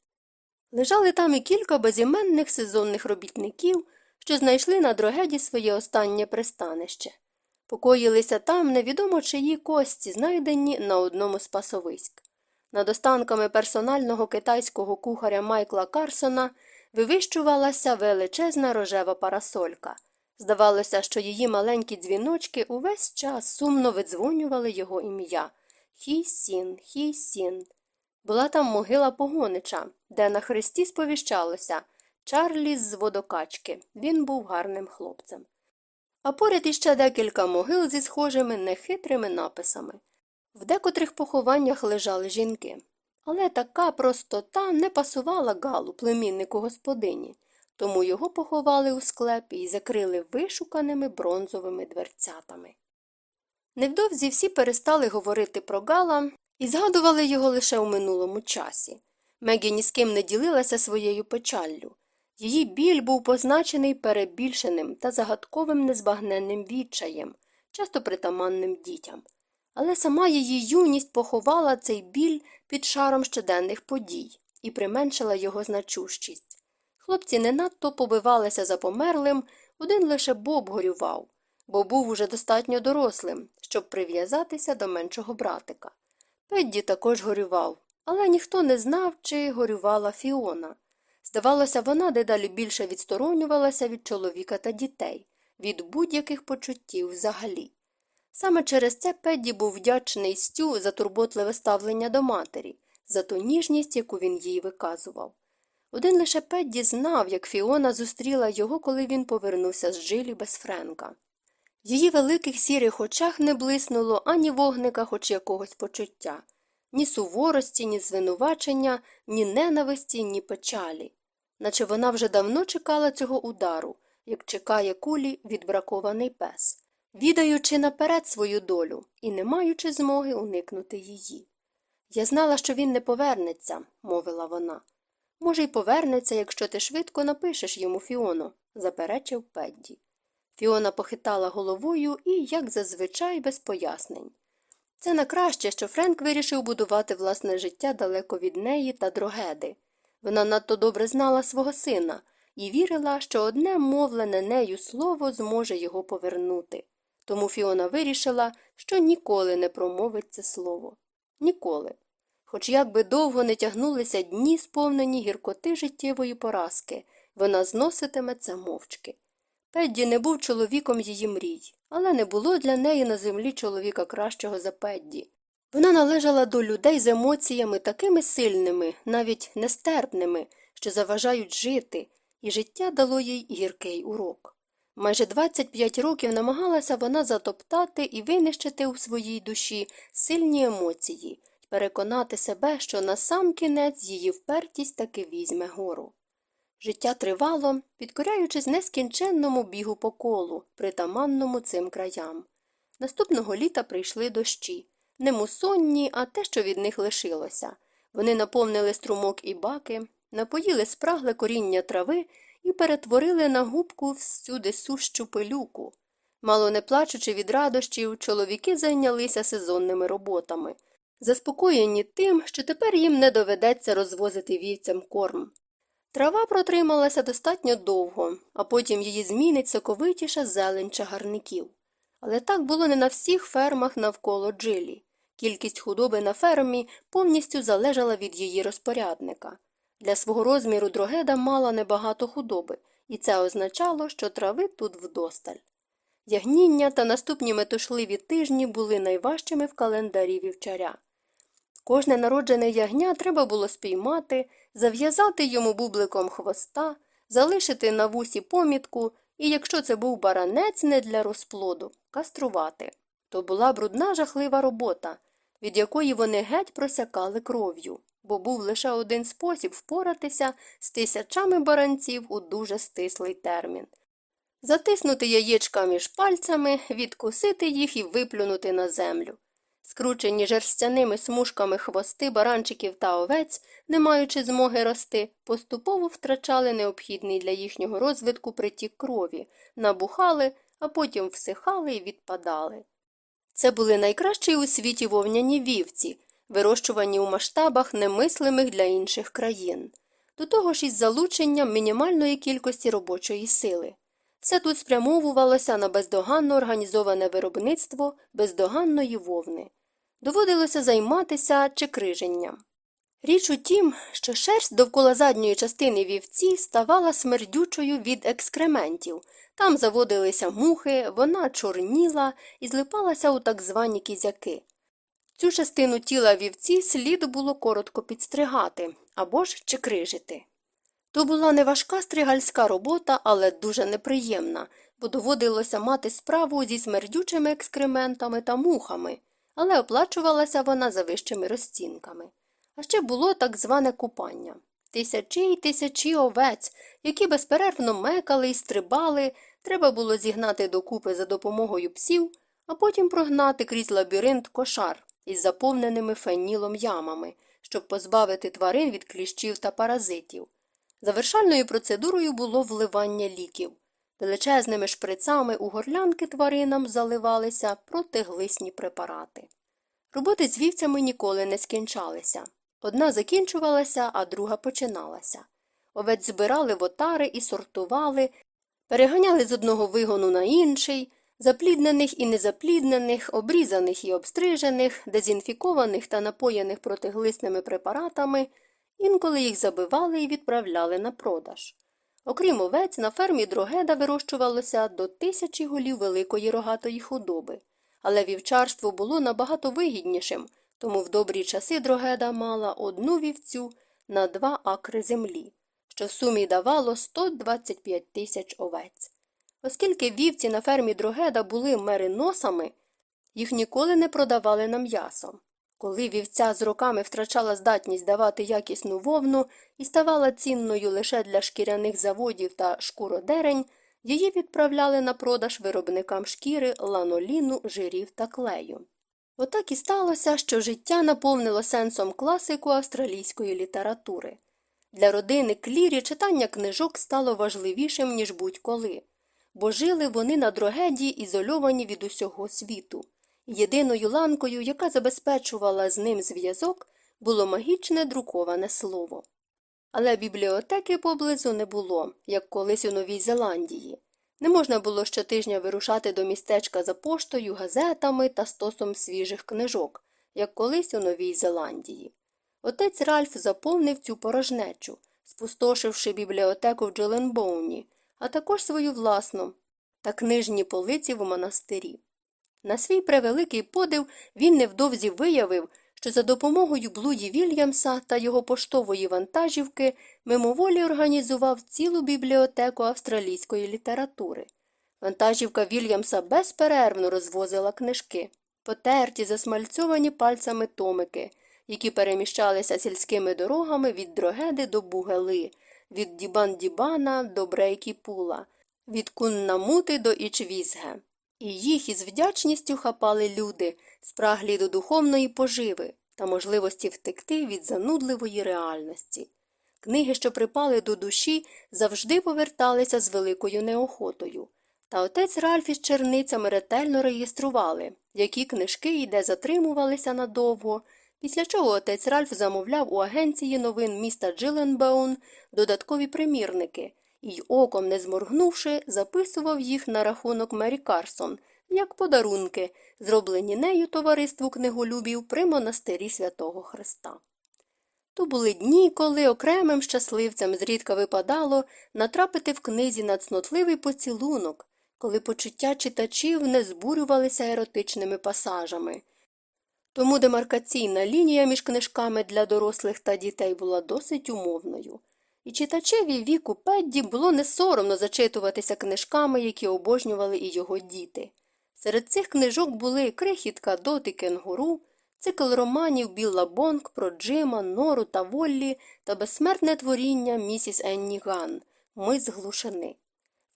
Лежали там і кілька безіменних сезонних робітників, що знайшли на дрогеді своє останнє пристанище. Покоїлися там невідомо чиї кості, знайдені на одному з пасовиськ. Над останками персонального китайського кухаря Майкла Карсона вивищувалася величезна рожева парасолька. Здавалося, що її маленькі дзвіночки увесь час сумно видзвонювали його ім'я Хі-сін, Хі-сін. Була там могила погонича, де на хресті сповіщалося Чарлі з водокачки. Він був гарним хлопцем. А поряд іще декілька могил зі схожими нехитрими написами. В декотрих похованнях лежали жінки. Але така простота не пасувала Галу, племіннику господині, тому його поховали у склепі і закрили вишуканими бронзовими дверцятами. Невдовзі всі перестали говорити про Гала і згадували його лише у минулому часі. Мегі ні з ким не ділилася своєю печаллю. Її біль був позначений перебільшеним та загадковим незбагненним відчаєм, часто притаманним дітям. Але сама її юність поховала цей біль під шаром щоденних подій і применшила його значущість. Хлопці не надто побивалися за померлим, один лише Боб горював, бо був уже достатньо дорослим, щоб прив'язатися до меншого братика. Педді також горював, але ніхто не знав, чи горювала Фіона. Здавалося, вона дедалі більше відсторонювалася від чоловіка та дітей, від будь-яких почуттів взагалі. Саме через це Педді був вдячний Стю за турботливе ставлення до матері, за ту ніжність, яку він їй виказував. Один лише Педді знав, як Фіона зустріла його, коли він повернувся з жилі без Френка. В її великих сірих очах не блиснуло ані вогника хоч якогось почуття, ні суворості, ні звинувачення, ні ненависті, ні печалі, наче вона вже давно чекала цього удару, як чекає кулі відбракований пес, відаючи наперед свою долю і не маючи змоги уникнути її. Я знала, що він не повернеться, мовила вона. Може, й повернеться, якщо ти швидко напишеш йому Фіоно, заперечив Педді. Фіона похитала головою і, як зазвичай, без пояснень. Це на краще, що Френк вирішив будувати власне життя далеко від неї та дрогеди. Вона надто добре знала свого сина і вірила, що одне мовлене нею слово зможе його повернути. Тому Фіона вирішила, що ніколи не промовить це слово. Ніколи. Хоч як би довго не тягнулися дні, сповнені гіркоти життєвої поразки, вона зноситиме це мовчки. Педді не був чоловіком її мрій, але не було для неї на землі чоловіка кращого за Педді. Вона належала до людей з емоціями такими сильними, навіть нестерпними, що заважають жити, і життя дало їй гіркий урок. Майже 25 років намагалася вона затоптати і винищити у своїй душі сильні емоції, переконати себе, що на сам кінець її впертість таки візьме гору. Життя тривало, підкоряючись нескінченному бігу по колу, притаманному цим краям. Наступного літа прийшли дощі, не мусонні, а те, що від них лишилося. Вони наповнили струмок і баки, напоїли спрагле коріння трави і перетворили на губку всюди сущу пилюку. Мало не плачучи від радощів, чоловіки зайнялися сезонними роботами, заспокоєні тим, що тепер їм не доведеться розвозити вівцям корм. Трава протрималася достатньо довго, а потім її змінить соковитіша зелень чагарників. Але так було не на всіх фермах навколо джилі. Кількість худоби на фермі повністю залежала від її розпорядника. Для свого розміру дрогеда мала небагато худоби, і це означало, що трави тут вдосталь. Ягніння та наступні метушливі тижні були найважчими в календарі вівчаря. Кожне народжене ягня треба було спіймати, зав'язати йому бубликом хвоста, залишити на вусі помітку і, якщо це був баранець не для розплоду, каструвати. То була брудна жахлива робота, від якої вони геть просякали кров'ю, бо був лише один спосіб впоратися з тисячами баранців у дуже стислий термін. Затиснути яєчка між пальцями, відкусити їх і виплюнути на землю. Скручені жерстяними смужками хвости баранчиків та овець, не маючи змоги рости, поступово втрачали необхідний для їхнього розвитку притік крові, набухали, а потім всихали і відпадали. Це були найкращі у світі вовняні вівці, вирощувані у масштабах немислимих для інших країн. До того ж із залученням мінімальної кількості робочої сили. Все тут спрямовувалося на бездоганно організоване виробництво бездоганної вовни. Доводилося займатися чекриженням. Річ у тім, що шерсть довкола задньої частини вівці ставала смердючою від екскрементів. Там заводилися мухи, вона чорніла і злипалася у так звані кізяки. Цю частину тіла вівці слід було коротко підстригати або ж чекрижити. То була не важка стригальська робота, але дуже неприємна, бо доводилося мати справу зі смердючими екскрементами та мухами, але оплачувалася вона за вищими розцінками. А ще було так зване купання. Тисячі й тисячі овець, які безперервно мекали і стрибали, треба було зігнати докупи за допомогою псів, а потім прогнати крізь лабіринт кошар із заповненими фенілом ямами, щоб позбавити тварин від кліщів та паразитів. Завершальною процедурою було вливання ліків. Величезними шприцами у горлянки тваринам заливалися протиглисні препарати. Роботи з вівцями ніколи не скінчалися. Одна закінчувалася, а друга починалася. Овець збирали в отари і сортували, переганяли з одного вигону на інший, запліднених і незапліднених, обрізаних і обстрижених, дезінфікованих та напоєних протиглисними препаратами, інколи їх забивали і відправляли на продаж. Окрім овець, на фермі дрогеда вирощувалося до тисячі голів великої рогатої худоби, але вівчарство було набагато вигіднішим, тому в добрі часи дрогеда мала одну вівцю на два акри землі, що в сумі давало 125 тисяч овець. Оскільки вівці на фермі дрогеда були мериносами, їх ніколи не продавали на м'ясо. Коли вівця з роками втрачала здатність давати якісну вовну і ставала цінною лише для шкіряних заводів та шкуродерень, її відправляли на продаж виробникам шкіри, ланоліну, жирів та клею. Отак і сталося, що життя наповнило сенсом класику австралійської літератури. Для родини клірі читання книжок стало важливішим, ніж будь-коли, бо жили вони на дрогеді, ізольовані від усього світу. Єдиною ланкою, яка забезпечувала з ним зв'язок, було магічне друковане слово. Але бібліотеки поблизу не було, як колись у Новій Зеландії. Не можна було щотижня вирушати до містечка за поштою, газетами та стосом свіжих книжок, як колись у Новій Зеландії. Отець Ральф заповнив цю порожнечу, спустошивши бібліотеку в Джоленбоуні, а також свою власну та книжні полиці в монастирі. На свій превеликий подив він невдовзі виявив, що за допомогою Блуді Вільямса та його поштової вантажівки мимоволі організував цілу бібліотеку австралійської літератури. Вантажівка Вільямса безперервно розвозила книжки, потерті, засмальцьовані пальцями томики, які переміщалися сільськими дорогами від Дрогеди до Бугели, від Дібан-Дібана до Брейкі-Пула, від Куннамути до Ічвізге. І їх із вдячністю хапали люди, спраглі до духовної поживи та можливості втекти від занудливої реальності. Книги, що припали до душі, завжди поверталися з великою неохотою. Та отець Ральф із черницями ретельно реєстрували, які книжки і де затримувалися надовго, після чого отець Ральф замовляв у агенції новин міста Джиленбеун додаткові примірники і, оком не зморгнувши, записував їх на рахунок Мері Карсон, як подарунки, зроблені нею товариству книголюбів при монастирі святого Христа. То були дні, коли окремим щасливцям зрідка випадало натрапити в книзі на цнотливий поцілунок, коли почуття читачів не збурювалися еротичними пасажами. Тому демаркаційна лінія між книжками для дорослих та дітей була досить умовною і читачеві віку Педді було не соромно зачитуватися книжками, які обожнювали і його діти. Серед цих книжок були крихітка Дот і кенгуру, цикл романів Біллабонг про Джима, Нору та Воллі та безсмертне творіння місіс Енні Ган Ми з глушини.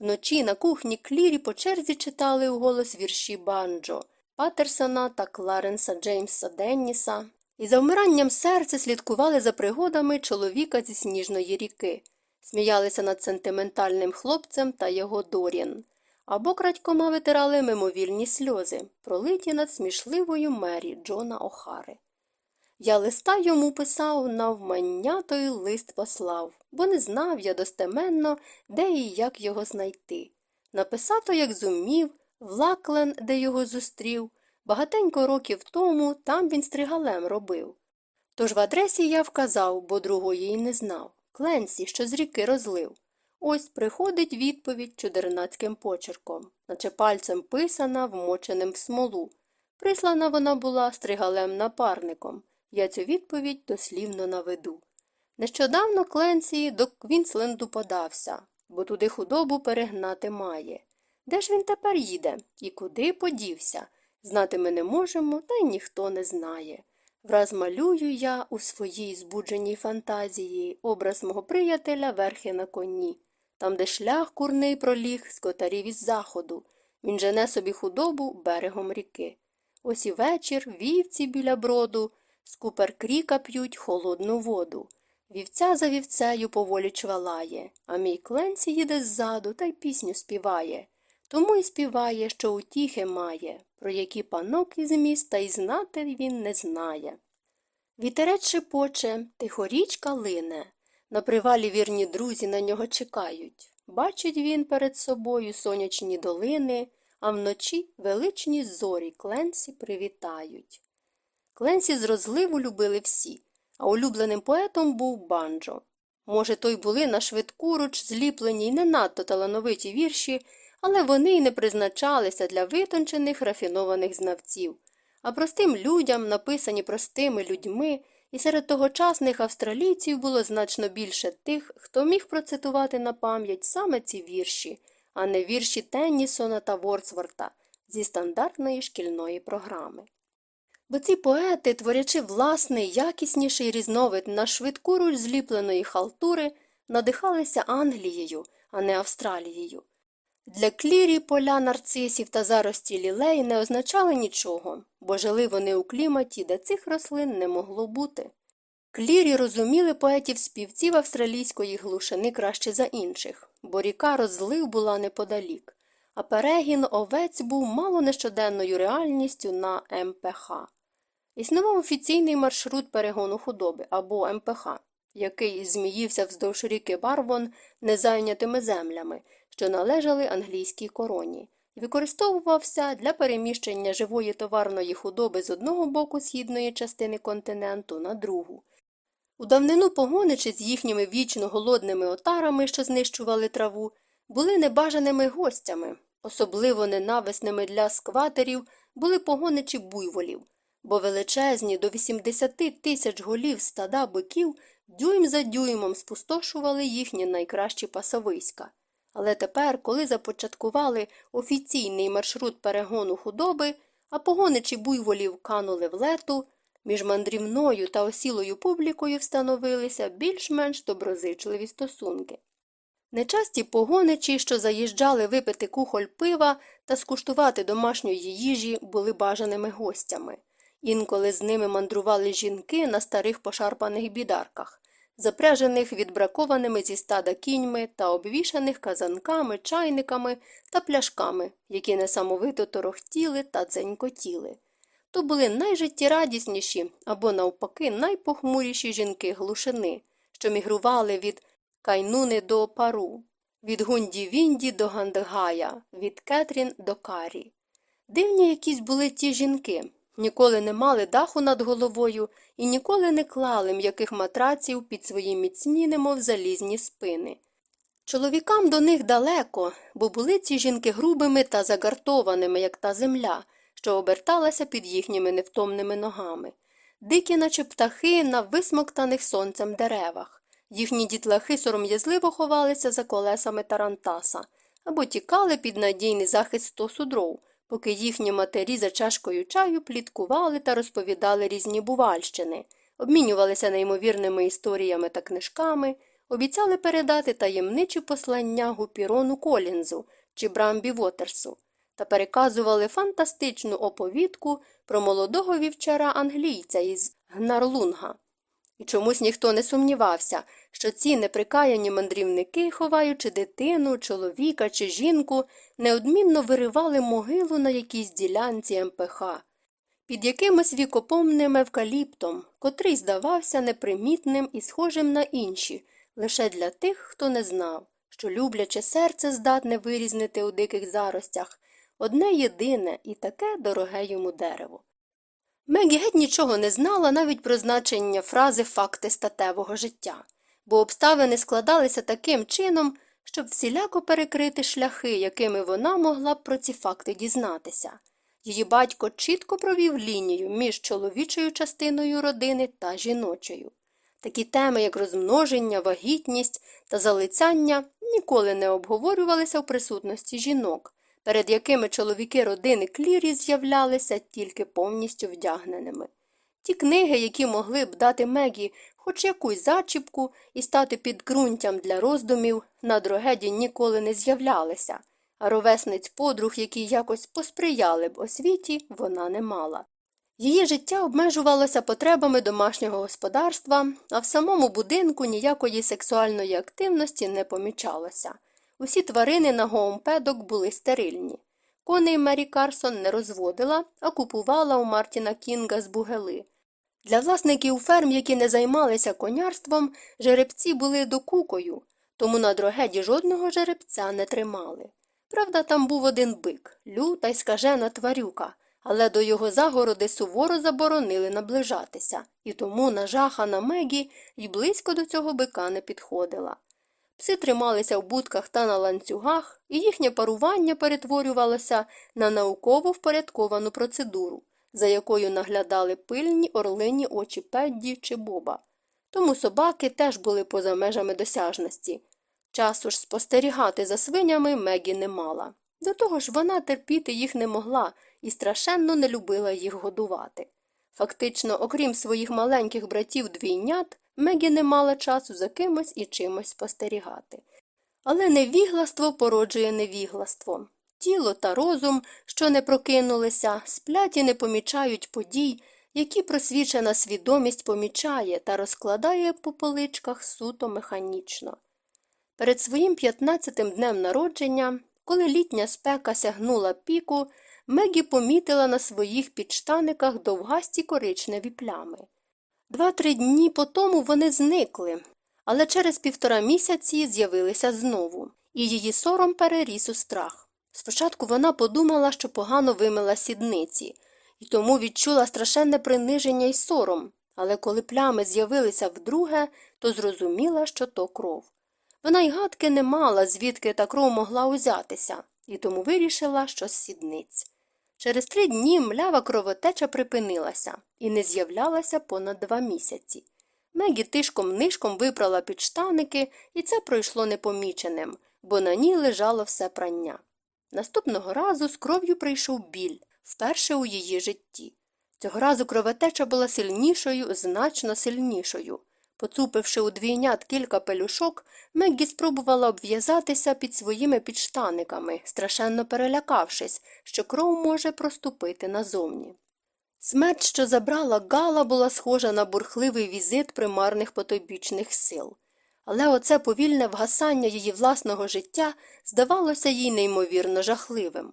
Вночі на кухні клірі по черзі читали уголос вірші банджо. Патерсона та Кларенса Джеймса Денніса, і за вмиранням серця слідкували за пригодами чоловіка зі сніжної ріки, сміялися над сентиментальним хлопцем та його Дорін, або крадькома витирали мимовільні сльози, пролиті над смішливою мері Джона Охари. Я листа йому писав навмання той лист послав, бо не знав я достеменно, де і як його знайти. Написав то, як зумів, в Лаклен, де його зустрів, багатенько років тому там він стригалем робив. Тож в адресі я вказав, бо другої й не знав. Кленсі, що з ріки розлив. Ось приходить відповідь чудернацьким почерком, наче пальцем писана, вмоченим в смолу. Прислана вона була стригалем напарником. Я цю відповідь дослівно наведу. Нещодавно Кленсі до Квінсленду подався, бо туди худобу перегнати має. Де ж він тепер їде і куди подівся? Знати ми не можемо, та й ніхто не знає. Враз малюю я у своїй збудженій фантазії образ мого приятеля верхи на коні, там, де шлях курний проліг з котарів із заходу, він жене собі худобу берегом ріки. Ось і вечір вівці біля броду, з купер кріка п'ють холодну воду. Вівця за вівцею поволі чвалає, а мій кленці їде ззаду та й пісню співає. Тому й співає, що утіхи має, про які панок із міста й знати він не знає. Вітерець шепоче, тихо річка лине. На привалі вірні друзі на нього чекають. Бачить він перед собою сонячні долини, а вночі величні зорі кленсі привітають. Кленсі з розливу любили всі, а улюбленим поетом був банджо. Може, то й були на швидку руч зліплені й не надто талановиті вірші, але вони й не призначалися для витончених рафінованих знавців, а простим людям, написані простими людьми, і серед тогочасних австралійців було значно більше тих, хто міг процитувати на пам'ять саме ці вірші, а не вірші Теннісона та Вордсворта зі стандартної шкільної програми. Бо ці поети, творячи власний, якісніший різновид на швидку руч зліпленої халтури, надихалися Англією, а не Австралією. Для клірі поля нарцисів та зарості лілей не означали нічого, бо жили вони у кліматі, де цих рослин не могло бути. Клірі розуміли поетів співців австралійської глушини краще за інших, бо ріка розлив була неподалік, а перегін овець був мало нещоденною реальністю на МПХ. Існував офіційний маршрут перегону худоби або МПХ, який зміївся вздовж ріки Барвон незайнятими землями, що належали англійській короні, використовувався для переміщення живої товарної худоби з одного боку східної частини континенту на другу. У давнину погоничі з їхніми вічно голодними отарами, що знищували траву, були небажаними гостями, особливо ненависними для скватерів були погоничі буйволів, бо величезні до 80 тисяч голів стада биків дюйм за дюймом спустошували їхні найкращі пасовиська. Але тепер, коли започаткували офіційний маршрут перегону худоби, а погоничі буйволів канули в лету, між мандрівною та осілою публікою встановилися більш-менш доброзичливі стосунки. Нечасті погоничі, що заїжджали випити кухоль пива та скуштувати домашньої їжі, були бажаними гостями. Інколи з ними мандрували жінки на старих пошарпаних бідарках, запряжених відбракованими зі стада кіньми та обвішаних казанками, чайниками та пляшками, які несамовито торохтіли та дзенькотіли. То були найжиттєрадісніші або, навпаки, найпохмуріші жінки глушини, що мігрували від Кайнуни до пару, від Гунді Вінді до Гандгая, від Кетрін до Карі. Дивні якісь були ті жінки, ніколи не мали даху над головою і ніколи не клали м'яких матраців під свої міцні, немов залізні спини. Чоловікам до них далеко, бо були ці жінки грубими та загартованими, як та земля, що оберталася під їхніми невтомними ногами, дикі, наче птахи на висмоктаних сонцем деревах. Їхні дітлахи сором'язливо ховалися за колесами тарантаса або тікали під надійний захист стосу дров, поки їхні матері за чашкою чаю пліткували та розповідали різні бувальщини, обмінювалися неймовірними історіями та книжками, обіцяли передати таємничі послання гупірону Колінзу чи Брамбі Вотерсу. та переказували фантастичну оповідку про молодого вівчара англійця із Гнарлунга. І чомусь ніхто не сумнівався, що ці неприкаяні мандрівники, ховаючи дитину, чоловіка чи жінку, неодмінно виривали могилу на якійсь ділянці МПХ, під якимось вікопомним евкаліптом, котрий здавався непримітним і схожим на інші, лише для тих, хто не знав, що любляче серце здатне вирізнити у диких заростях одне єдине і таке дороге йому дерево. Мегі геть нічого не знала навіть про значення фрази факти статевого життя, бо обставини складалися таким чином, щоб всіляко перекрити шляхи, якими вона могла б про ці факти дізнатися. Її батько чітко провів лінію між чоловічою частиною родини та жіночою. Такі теми, як розмноження, вагітність та залицяння, ніколи не обговорювалися в присутності жінок, перед якими чоловіки родини клірі з'являлися тільки повністю вдягненими. Ті книги, які могли б дати Мегі хоч якусь зачіпку і стати підґрунтям для роздумів, на дрогеді ніколи не з'являлися, а ровесниць подруг, які якось посприяли б освіті, вона не мала. Її життя обмежувалося потребами домашнього господарства, а в самому будинку ніякої сексуальної активності не помічалося. Усі тварини на гоумпедок були стерильні. Коней Мері Карсон не розводила, а купувала у Мартіна Кінга з бугели. Для власників ферм, які не займалися конярством, жеребці були докукою, тому на дрогеді жодного жеребця не тримали. Правда, там був один бик, люта й скажена тварюка, але до його загороди суворо заборонили наближатися, і тому нажахана Мегі й близько до цього бика не підходила. Пси трималися в будках та на ланцюгах, і їхнє парування перетворювалося на науково впорядковану процедуру, за якою наглядали пильні орлині очі Педді чи Боба. Тому собаки теж були поза межами досяжності. Часу ж спостерігати за свинями Мегі не мала. До того ж вона терпіти їх не могла і страшенно не любила їх годувати. Фактично, окрім своїх маленьких братів двійнят, Мегі не мала часу за кимось і чимось спостерігати. Але невігластво породжує невігластво. Тіло та розум, що не прокинулися, сплять і не помічають подій, які просвічена свідомість помічає та розкладає по поличках суто механічно. Перед своїм 15-тим днем народження, коли літня спека сягнула піку, Мегі помітила на своїх підштаниках довгасті коричневі плями. Два-три дні по тому вони зникли, але через півтора місяці з'явилися знову, і її сором переріс у страх. Спочатку вона подумала, що погано вимила сідниці, і тому відчула страшенне приниження й сором, але коли плями з'явилися вдруге, то зрозуміла, що то кров. Вона й гадки не мала, звідки та кров могла узятися, і тому вирішила, що з сідниць. Через три дні млява кровотеча припинилася і не з'являлася понад два місяці. Мегі тишком нишком випрала підштаники, і це пройшло непоміченим, бо на ній лежало все прання. Наступного разу з кров'ю прийшов біль, вперше у її житті. Цього разу кровотеча була сильнішою, значно сильнішою. Поцупивши у двійнят кілька пелюшок, Меггі спробувала обв'язатися під своїми підштаниками, страшенно перелякавшись, що кров може проступити назовні. Смерть, що забрала Гала, була схожа на бурхливий візит примарних потойбічних сил. Але оце повільне вгасання її власного життя здавалося їй неймовірно жахливим.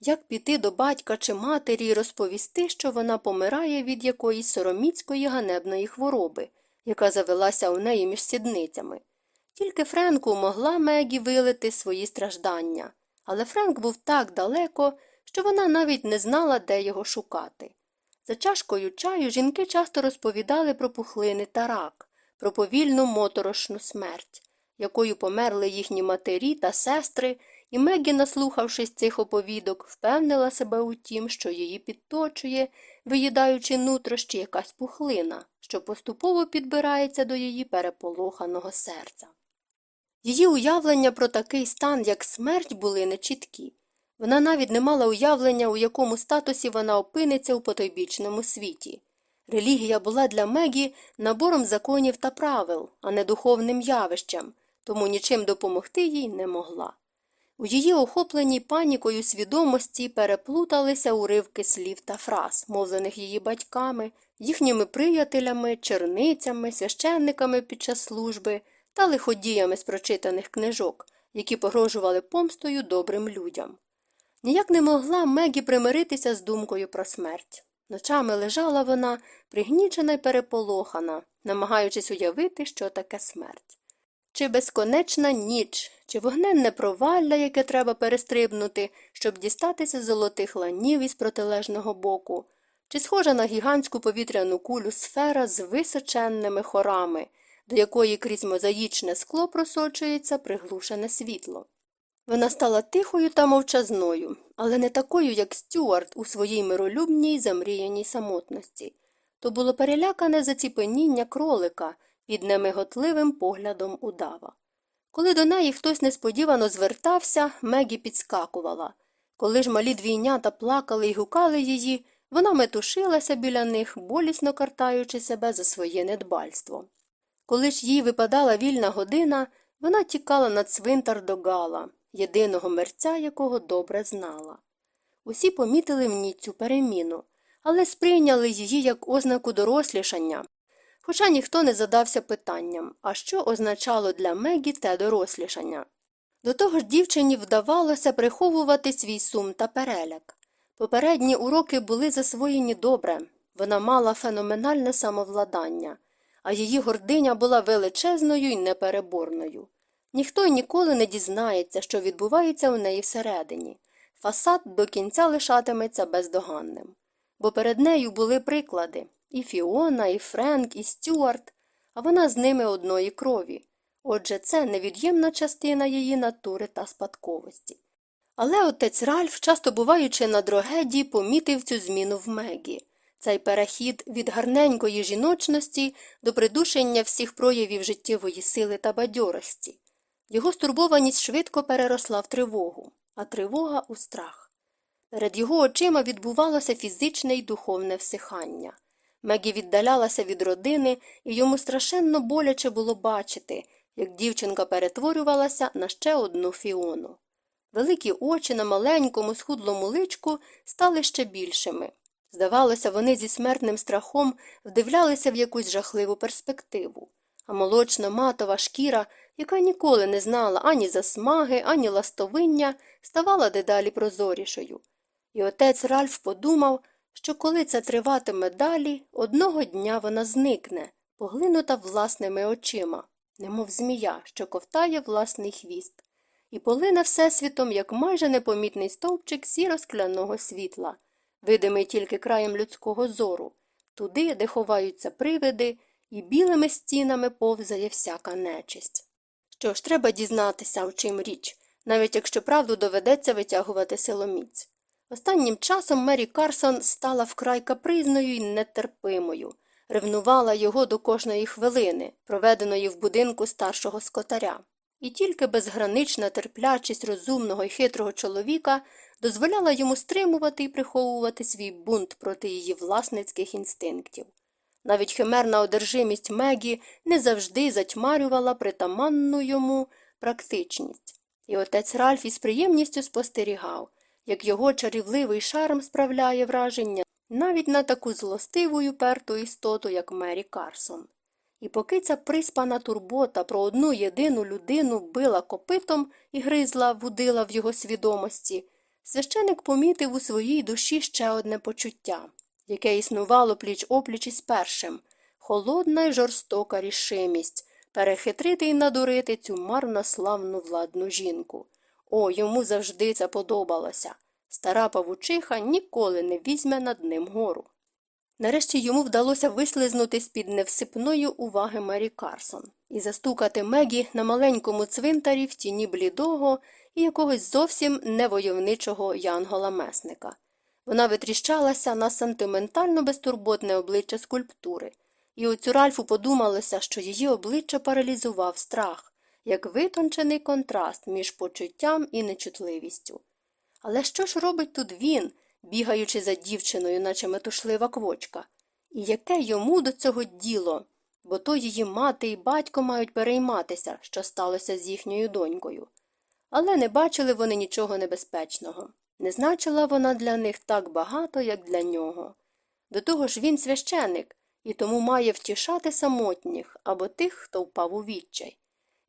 Як піти до батька чи матері і розповісти, що вона помирає від якоїсь сороміцької ганебної хвороби, яка завелася у неї між сідницями. Тільки Френку могла Мегі вилити свої страждання, але Френк був так далеко, що вона навіть не знала, де його шукати. За чашкою чаю жінки часто розповідали про пухлини та рак, про повільну моторошну смерть, якою померли їхні матері та сестри, і Мегі, наслухавшись цих оповідок, впевнила себе у тім, що її підточує, виїдаючи нутрощі якась пухлина, що поступово підбирається до її переполоханого серця. Її уявлення про такий стан, як смерть, були нечіткі. Вона навіть не мала уявлення, у якому статусі вона опиниться у потойбічному світі. Релігія була для Мегі набором законів та правил, а не духовним явищем, тому нічим допомогти їй не могла. У її охопленій панікою свідомості переплуталися уривки слів та фраз, мовлених її батьками, їхніми приятелями, черницями, священниками під час служби та лиходіями з прочитаних книжок, які погрожували помстою добрим людям. Ніяк не могла Мегі примиритися з думкою про смерть. Ночами лежала вона, пригнічена й переполохана, намагаючись уявити, що таке смерть. Чи безконечна ніч, чи вогненне провалля, яке треба перестрибнути, щоб дістатися золотих ланів із протилежного боку, чи схожа на гігантську повітряну кулю сфера з височенними хорами, до якої крізь мозаїчне скло просочується приглушене світло. Вона стала тихою та мовчазною, але не такою, як Стюарт у своїй миролюбній замріяній самотності. То було перелякане заціпеніння кролика під немиготливим поглядом удава. Коли до неї хтось несподівано звертався, Мегі підскакувала. Коли ж малі двійнята плакали й гукали її, вона метушилася біля них, болісно картаючи себе за своє недбальство. Коли ж їй випадала вільна година, вона тікала на цвинтар до Гала, єдиного мерця, якого добре знала. Усі помітили в ній цю переміну, але сприйняли її як ознаку дорослішання, хоча ніхто не задався питанням, а що означало для Мегі те дорослішання. До того ж дівчині вдавалося приховувати свій сум та переляк. Попередні уроки були засвоєні добре, вона мала феноменальне самовладання, а її гординя була величезною і непереборною. Ніхто й ніколи не дізнається, що відбувається у неї всередині. Фасад до кінця лишатиметься бездоганним. Бо перед нею були приклади і Фіона, і Френк, і Стюарт, а вона з ними одної крові. Отже, це невід'ємна частина її натури та спадковості. Але отець Ральф, часто буваючи на дрогеді, помітив цю зміну в Мегі. Цей перехід від гарненької жіночності до придушення всіх проявів життєвої сили та бадьорості. Його стурбованість швидко переросла в тривогу, а тривога у страх. Перед його очима відбувалося фізичне й духовне всихання. Мегі віддалялася від родини, і йому страшенно боляче було бачити, як дівчинка перетворювалася на ще одну фіону. Великі очі на маленькому, схудлому личку стали ще більшими. Здавалося, вони зі смертним страхом вдивлялися в якусь жахливу перспективу, а молочно матова шкіра, яка ніколи не знала ані засмаги, ані ластовиння, ставала дедалі прозорішою. І отець Ральф подумав, що коли це триватиме далі, одного дня вона зникне, поглинута власними очима, немов змія, що ковтає власний хвіст, і полине всесвітом, як майже непомітний стовпчик сіро-скляного світла, видимий тільки краєм людського зору, туди, де ховаються привиди, і білими стінами повзає всяка нечисть. Що ж, треба дізнатися, в чим річ, навіть якщо правду доведеться витягувати силоміць. Останнім часом Мері Карсон стала вкрай капризною і нетерпимою, ревнувала його до кожної хвилини, проведеної в будинку старшого скотаря. І тільки безгранична терплячість розумного і хитрого чоловіка дозволяла йому стримувати і приховувати свій бунт проти її власницьких інстинктів. Навіть химерна одержимість Мегі не завжди затьмарювала притаманну йому практичність, і отець Ральф із приємністю спостерігав, як його чарівливий шарм справляє враження навіть на таку злостиву й уперту істоту, як Мері Карсон. І поки ця приспана турбота про одну єдину людину била копитом і гризла, вудила в його свідомості, священик помітив у своїй душі ще одне почуття, яке існувало пліч опліч із першим холодна й жорстока рішимість перехитрити й надурити цю марнославну владну жінку. О, йому завжди це подобалося. Стара павучиха ніколи не візьме над ним гору. Нарешті йому вдалося вислизнути з під невсипної уваги Мері Карсон і застукати Мегі на маленькому цвинтарі в тіні блідого і якогось зовсім невойовничого янгола месника. Вона витріщалася на сентиментально безтурботне обличчя скульптури, і оцю Ральфу подумалося, що її обличчя паралізував страх, як витончений контраст між почуттям і нечутливістю. Але що ж робить тут він, бігаючи за дівчиною, наче метушлива квочка? І яке йому до цього діло? Бо то її мати і батько мають перейматися, що сталося з їхньою донькою. але не бачили вони нічого небезпечного. Не значила вона для них так багато, як для нього. До того ж він священик, і тому має втішати самотніх або тих, хто впав у відчай.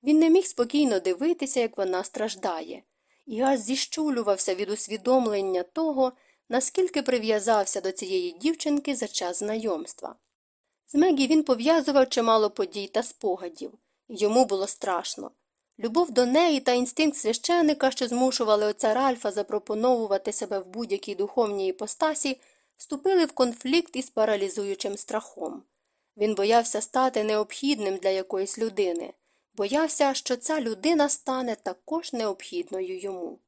Він не міг спокійно дивитися, як вона страждає, і аж зіщулювався від усвідомлення того, наскільки прив'язався до цієї дівчинки за час знайомства. З Мегі він пов'язував чимало подій та спогадів, йому було страшно. Любов до неї та інстинкт священика, що змушували отця Ральфа запропоновувати себе в будь-якій духовній іпостасі, вступили в конфлікт із паралізуючим страхом. Він боявся стати необхідним для якоїсь людини, боявся, що ця людина стане також необхідною йому.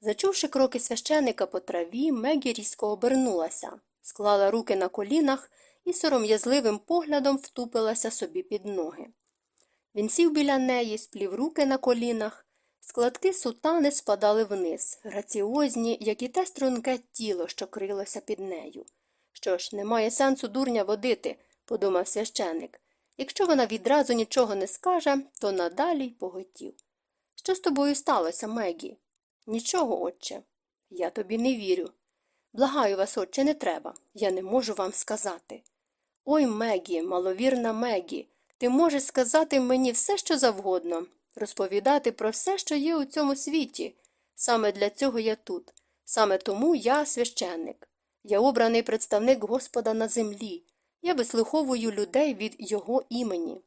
Зачувши кроки священика по траві, Мегі різко обернулася, склала руки на колінах і сором'язливим поглядом втупилася собі під ноги. Він сів біля неї, сплів руки на колінах, складки сутани спадали вниз, граціозні, як і те струнке тіло, що крилося під нею. Що ж, немає сенсу дурня водити, подумав священик. Якщо вона відразу нічого не скаже, то надалі й поготів. Що з тобою сталося, Мегі? Нічого, отче. Я тобі не вірю. Благаю вас, отче, не треба. Я не можу вам сказати. Ой, Мегі, маловірна Мегі, ти можеш сказати мені все, що завгодно, розповідати про все, що є у цьому світі. Саме для цього я тут. Саме тому я священник. Я обраний представник Господа на землі. Я вислуховую людей від його імені.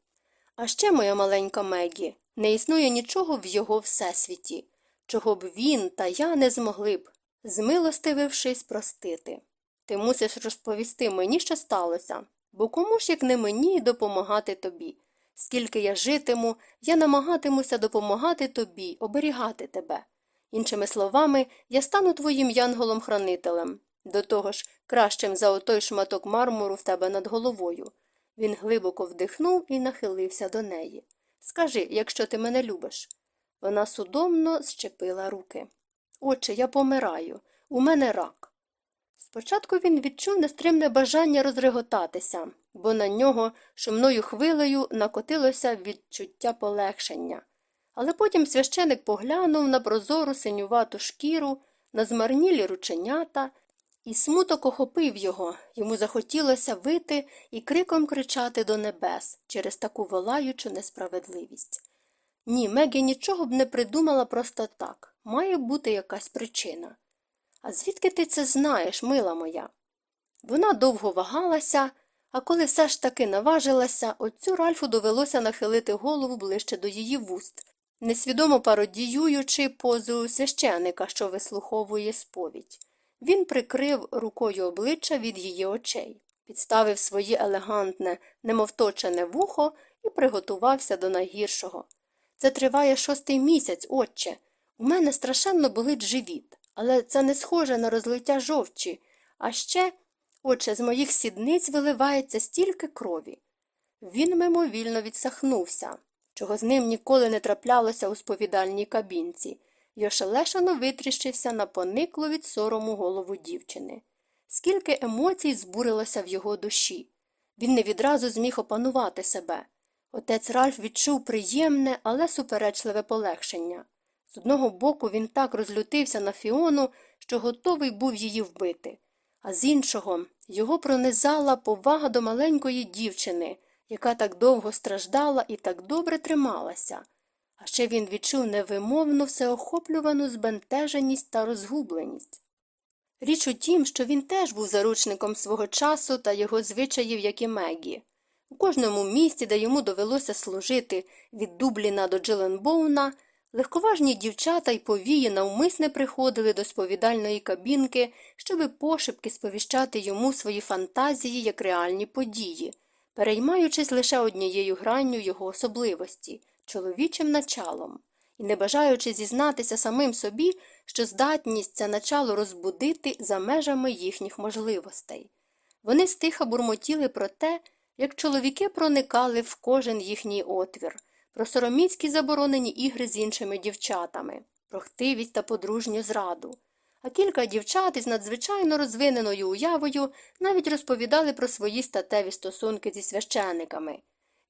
А ще, моя маленька Мегі, не існує нічого в його всесвіті, чого б він та я не змогли б, змилостивившись, простити. Ти мусиш розповісти мені, що сталося, бо кому ж, як не мені, допомагати тобі. Скільки я житиму, я намагатимуся допомагати тобі, оберігати тебе. Іншими словами, я стану твоїм янголом-хранителем, до того ж, кращим за отой шматок мармуру в тебе над головою. Він глибоко вдихнув і нахилився до неї. Скажи, якщо ти мене любиш. Вона судомно щепила руки. Отче, я помираю. У мене рак. Спочатку він відчув нестримне бажання розреготатися, бо на нього шумною хвилею накотилося відчуття полегшення. Але потім священик поглянув на прозору синювату шкіру, на змарнілі рученята, і смуток охопив його, йому захотілося вити і криком кричати до небес через таку волаючу несправедливість. Ні, Мегі нічого б не придумала просто так. Має бути якась причина. А звідки ти це знаєш, мила моя? Вона довго вагалася, а коли все ж таки наважилася, отцю Ральфу довелося нахилити голову ближче до її вуст, несвідомо пародіюючи позу священика, що вислуховує сповідь. Він прикрив рукою обличчя від її очей, підставив своє елегантне, немовточене вухо і приготувався до найгіршого. Це триває шостий місяць, отче. У мене страшенно болить живіт, але це не схоже на розлиття жовчі, а ще, отче, з моїх сідниць виливається стільки крові. Він мимовільно відсахнувся, чого з ним ніколи не траплялося у сповідальній кабінці, й ошелешено витріщився на пониклу від сорому голову дівчини. Скільки емоцій збурилося в його душі. Він не відразу зміг опанувати себе. Отець Ральф відчув приємне, але суперечливе полегшення. З одного боку він так розлютився на Фіону, що готовий був її вбити, а з іншого його пронизала повага до маленької дівчини, яка так довго страждала і так добре трималася. А ще він відчув невимовну всеохоплювану збентеженість та розгубленість. Річ у тім, що він теж був заручником свого часу та його звичаїв, як і Мегі. У кожному місті, де йому довелося служити від Дубліна до Джиленбоуна, легковажні дівчата й повії навмисне приходили до сповідальної кабінки, щоби пошепки сповіщати йому свої фантазії як реальні події, переймаючись лише однією гранню його особливості чоловічим началом, і не бажаючи зізнатися самим собі, що здатність це начало розбудити за межами їхніх можливостей. Вони стиха бурмотіли про те, як чоловіки проникали в кожен їхній отвір, про сороміцькі заборонені ігри з іншими дівчатами, про хтивість та подружню зраду. А кілька дівчат із надзвичайно розвиненою уявою навіть розповідали про свої статеві стосунки зі священиками.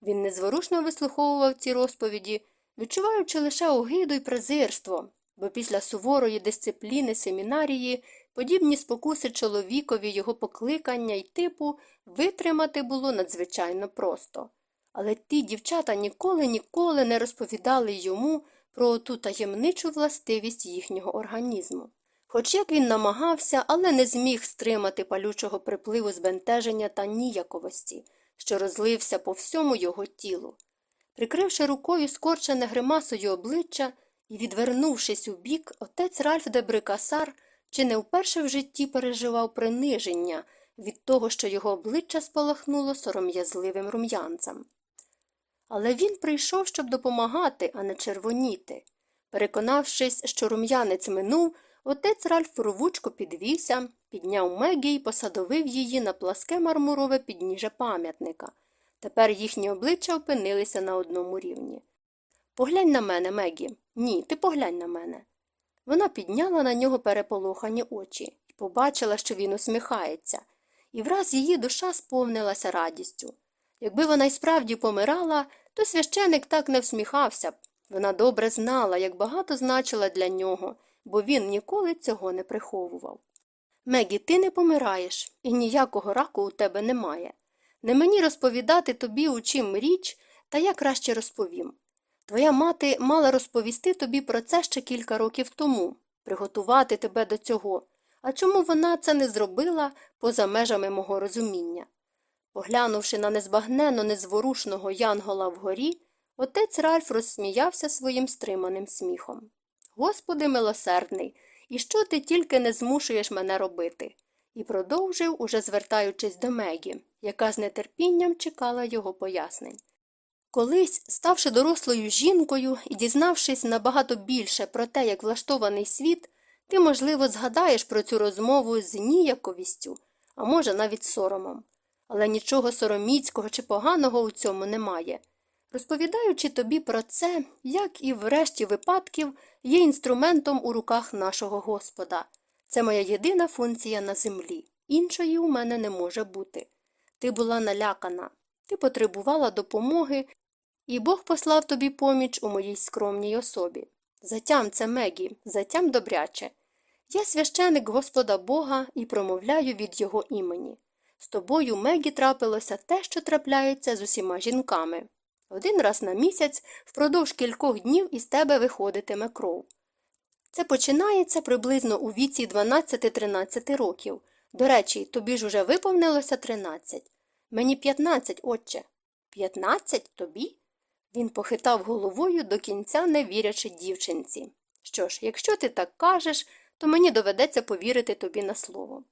Він незворушно вислуховував ці розповіді, відчуваючи лише огиду й презирство, бо після суворої дисципліни семінарії подібні спокуси чоловікові його покликання й типу витримати було надзвичайно просто. Але ті дівчата ніколи ніколи не розповідали йому про ту таємничу властивість їхнього організму. Хоч як він намагався, але не зміг стримати палючого припливу збентеження та ніяковості, що розлився по всьому його тілу. Прикривши рукою скорчене гримасою обличчя і відвернувшись у бік, отець Ральф де Брикасар чи не вперше в житті переживав приниження від того, що його обличчя спалахнуло сором'язливим рум'янцем. Але він прийшов, щоб допомагати, а не червоніти. Переконавшись, що рум'янець минув, отець Ральф рвучко підвівся, підняв Мегі і посадовив її на пласке мармурове підніже пам'ятника. Тепер їхні обличчя опинилися на одному рівні. Поглянь на мене, Мегі. Ні, ти поглянь на мене. Вона підняла на нього переполохані очі і побачила, що він усміхається, і враз її душа сповнилася радістю. Якби вона й справді помирала, то священик так не всміхався б. Вона добре знала, як багато значила для нього, бо він ніколи цього не приховував. Мегі, ти не помираєш, і ніякого раку у тебе немає. Не мені розповідати тобі, у чим річ, та я краще розповім. Твоя мати мала розповісти тобі про це ще кілька років тому, приготувати тебе до цього. А чому вона це не зробила поза межами мого розуміння? Поглянувши на незбагненно незворушного янгола вгорі, отець Ральф розсміявся своїм стриманим сміхом. Господи милосердний, і що ти тільки не змушуєш мене робити? І продовжив, уже звертаючись до Мегі, яка з нетерпінням чекала його пояснень. Колись, ставши дорослою жінкою і дізнавшись набагато більше про те, як влаштований світ, ти, можливо, згадаєш про цю розмову з ніяковістю, а може, навіть соромом. Але нічого сороміцького чи поганого у цьому немає. Розповідаючи тобі про це, як і в решті випадків, є інструментом у руках нашого Господа. Це моя єдина функція на землі. Іншої у мене не може бути. Ти була налякана, ти потребувала допомоги, і Бог послав тобі поміч у моїй скромній особі. Затям це Мегі, затям добряче. Я священик Господа Бога і промовляю від його імені. З тобою Мегі трапилося те, що трапляється з усіма жінками. Один раз на місяць впродовж кількох днів із тебе виходитиме кров. Це починається приблизно у віці 12-13 років. До речі, тобі ж уже виповнилося 13. Мені 15, отче. 15 тобі? Він похитав головою до кінця, не вірячи дівчинці. Що ж, якщо ти так кажеш, то мені доведеться повірити тобі на слово.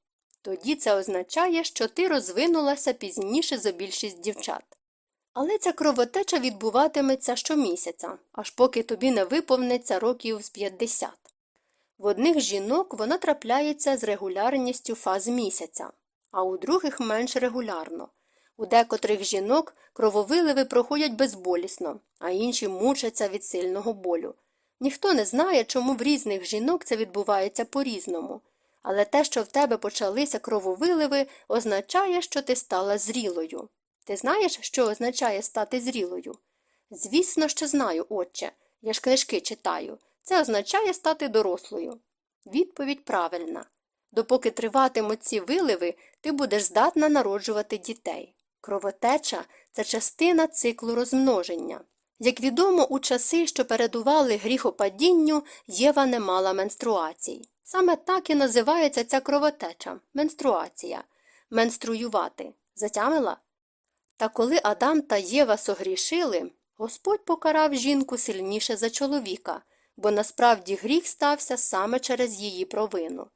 Тоді це означає, що ти розвинулася пізніше за більшість дівчат. Але ця кровотеча відбуватиметься щомісяця, аж поки тобі не виповниться років з 50. В одних жінок вона трапляється з регулярністю фаз місяця, а у других менш регулярно. У декотрих жінок крововиливи проходять безболісно, а інші мучаться від сильного болю. Ніхто не знає, чому в різних жінок це відбувається по різному. Але те, що в тебе почалися крововиливи, означає, що ти стала зрілою. Ти знаєш, що означає стати зрілою? Звісно, що знаю, отче. Я ж книжки читаю. Це означає стати дорослою. Відповідь правильна. Допоки триватимуть ці виливи, ти будеш здатна народжувати дітей. Кровотеча це частина циклу розмноження. Як відомо, у часи, що передували гріхопадінню, Єва не мала менструацій. Саме так і називається ця кровотеча менструація. Менструювати. Затямила? Та коли Адам та Єва согрішили, Господь покарав жінку сильніше за чоловіка, бо насправді гріх стався саме через її провину.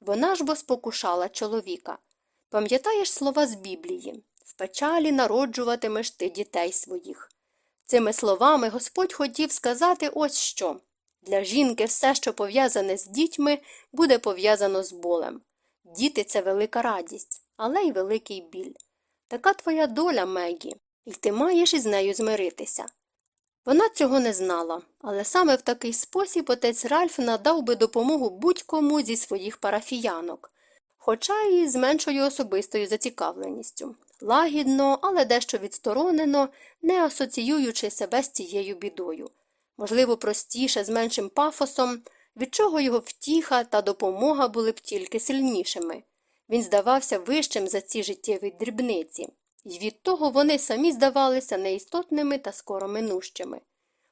Вона ж бо спокушала чоловіка. Пам'ятаєш слова з Біблії в печалі народжуватимеш ти дітей своїх. Цими словами Господь хотів сказати ось що для жінки все, що пов'язане з дітьми, буде пов'язано з болем. Діти це велика радість, але й великий біль. Така твоя доля, Мегі, і ти маєш із нею змиритися. Вона цього не знала, але саме в такий спосіб отець Ральф надав би допомогу будь-кому зі своїх парафіянок, хоча і з меншою особистою зацікавленістю, лагідно, але дещо відсторонено, не асоціюючи себе з цією бідою. можливо, простіше, з меншим пафосом, від чого його втіха та допомога були б тільки сильнішими. Він здавався вищим за ці життєві дрібниці, і від того вони самі здавалися неістотними та скоро минущими.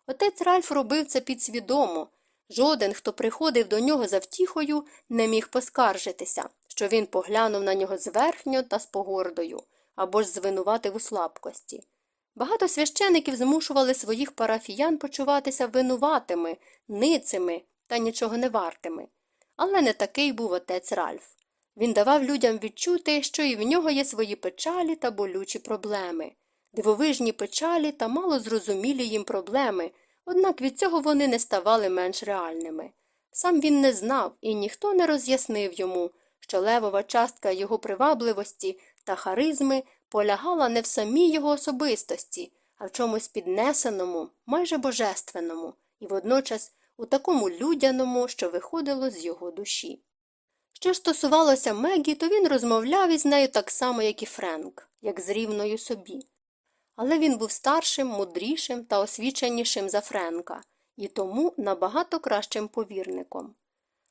Отець Ральф робив це підсвідомо. Жоден, хто приходив до нього за втіхою, не міг поскаржитися, що він поглянув на нього зверхньо та з погордою або ж звинуватив у слабкості. Багато священиків змушували своїх парафіян почуватися винуватими, ницими та нічого не вартими. Але не такий був отець Ральф. Він давав людям відчути, що і в нього є свої печалі та болючі проблеми, дивовижні печалі та мало зрозумілі їм проблеми, однак від цього вони не ставали менш реальними. Сам він не знав, і ніхто не роз'яснив йому, що левова частка його привабливості та харизми полягала не в самій його особистості, а в чомусь піднесеному, майже божественному, і водночас у такому людяному, що виходило з його душі. Що ж стосувалося Мегі, то він розмовляв із нею так само, як і Френк, як з рівною собі. Але він був старшим, мудрішим та освіченішим за Френка, і тому набагато кращим повірником.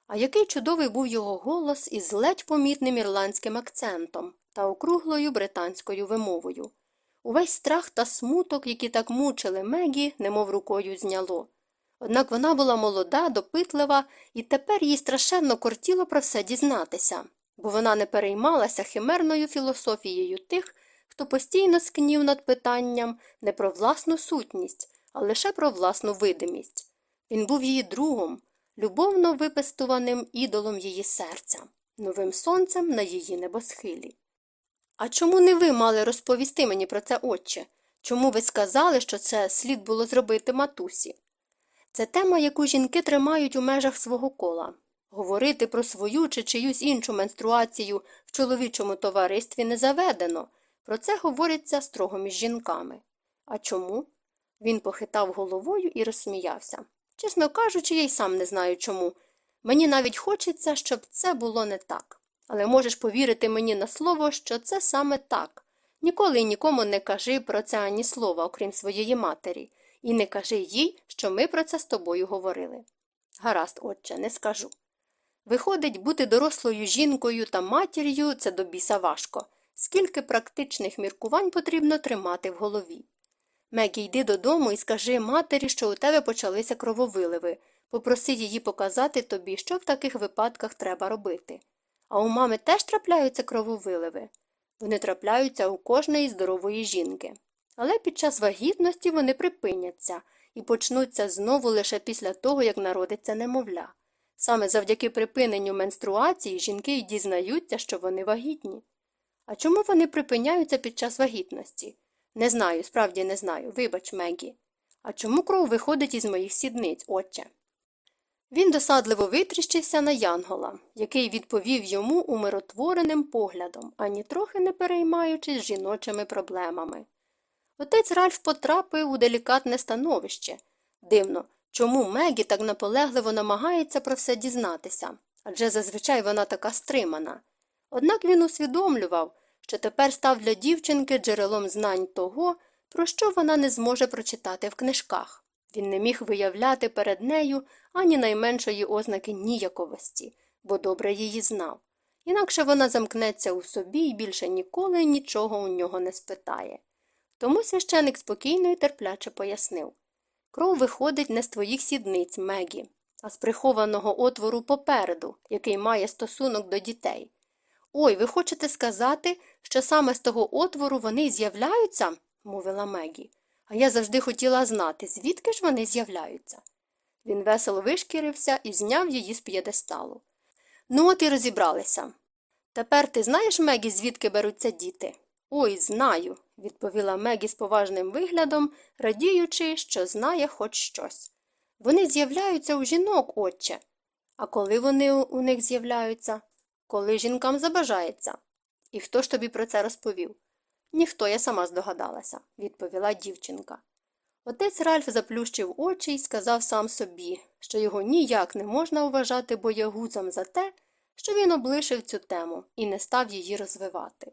А який чудовий був його голос із ледь помітним ірландським акцентом та округлою британською вимовою. Увесь страх та смуток, які так мучили Мегі, немов рукою зняло. Однак вона була молода, допитлива, і тепер їй страшенно кортіло про все дізнатися, бо вона не переймалася химерною філософією тих, хто постійно скнів над питанням не про власну сутність, а лише про власну видимість. Він був її другом, любовно випестуваним ідолом її серця, новим сонцем на її небосхилі. А чому не ви мали розповісти мені про це, отче? Чому ви сказали, що це слід було зробити матусі? Це тема, яку жінки тримають у межах свого кола. Говорити про свою чи чиюсь іншу менструацію в чоловічому товаристві не заведено. Про це говориться строго між жінками. А чому? Він похитав головою і розсміявся. Чесно кажучи, я й сам не знаю чому. Мені навіть хочеться, щоб це було не так. Але можеш повірити мені на слово, що це саме так. Ніколи й нікому не кажи про це ані слова, окрім своєї матері, і не кажи їй, що ми про це з тобою говорили. Гаразд, отче, не скажу. Виходить, бути дорослою жінкою та матір'ю це до біса важко, скільки практичних міркувань потрібно тримати в голові. Мегі, йди додому і скажи матері, що у тебе почалися крововиливи, попроси її показати тобі, що в таких випадках треба робити. А у мами теж трапляються крововиливи. Вони трапляються у кожної здорової жінки. Але під час вагітності вони припиняться і почнуться знову лише після того, як народиться немовля. Саме завдяки припиненню менструації жінки й дізнаються, що вони вагітні. А чому вони припиняються під час вагітності? Не знаю, справді не знаю. Вибач, Мегі. А чому кров виходить із моїх сідниць, отче? Він досадливо витріщився на Янгола, який відповів йому умиротвореним поглядом, ані трохи не переймаючись жіночими проблемами. Отець Ральф потрапив у делікатне становище. Дивно, чому Мегі так наполегливо намагається про все дізнатися, адже зазвичай вона така стримана. Однак він усвідомлював, що тепер став для дівчинки джерелом знань того, про що вона не зможе прочитати в книжках. Він не міг виявляти перед нею ані найменшої ознаки ніяковості, бо добре її знав. Інакше вона замкнеться у собі і більше ніколи нічого у нього не спитає. Тому священик спокійно і терпляче пояснив кров виходить не з твоїх сідниць, Мегі, а з прихованого отвору попереду, який має стосунок до дітей. Ой, ви хочете сказати, що саме з того отвору вони з'являються? мовила Мегі. А я завжди хотіла знати, звідки ж вони з'являються. Він весело вишкірився і зняв її з п'єдесталу. Ну, от і розібралися. Тепер ти знаєш, Мегі, звідки беруться діти? Ой, знаю, відповіла Мегі з поважним виглядом, радіючи, що знає хоч щось. Вони з'являються у жінок, отче. А коли вони у них з'являються? Коли жінкам забажається. І хто ж тобі про це розповів? Ніхто, я сама здогадалася, відповіла дівчинка. Отець Ральф заплющив очі і сказав сам собі, що його ніяк не можна вважати боягузом за те, що він облишив цю тему і не став її розвивати.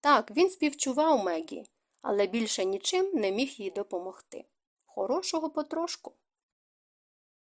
Так, він співчував Мегі, але більше нічим не міг їй допомогти. Хорошого потрошку.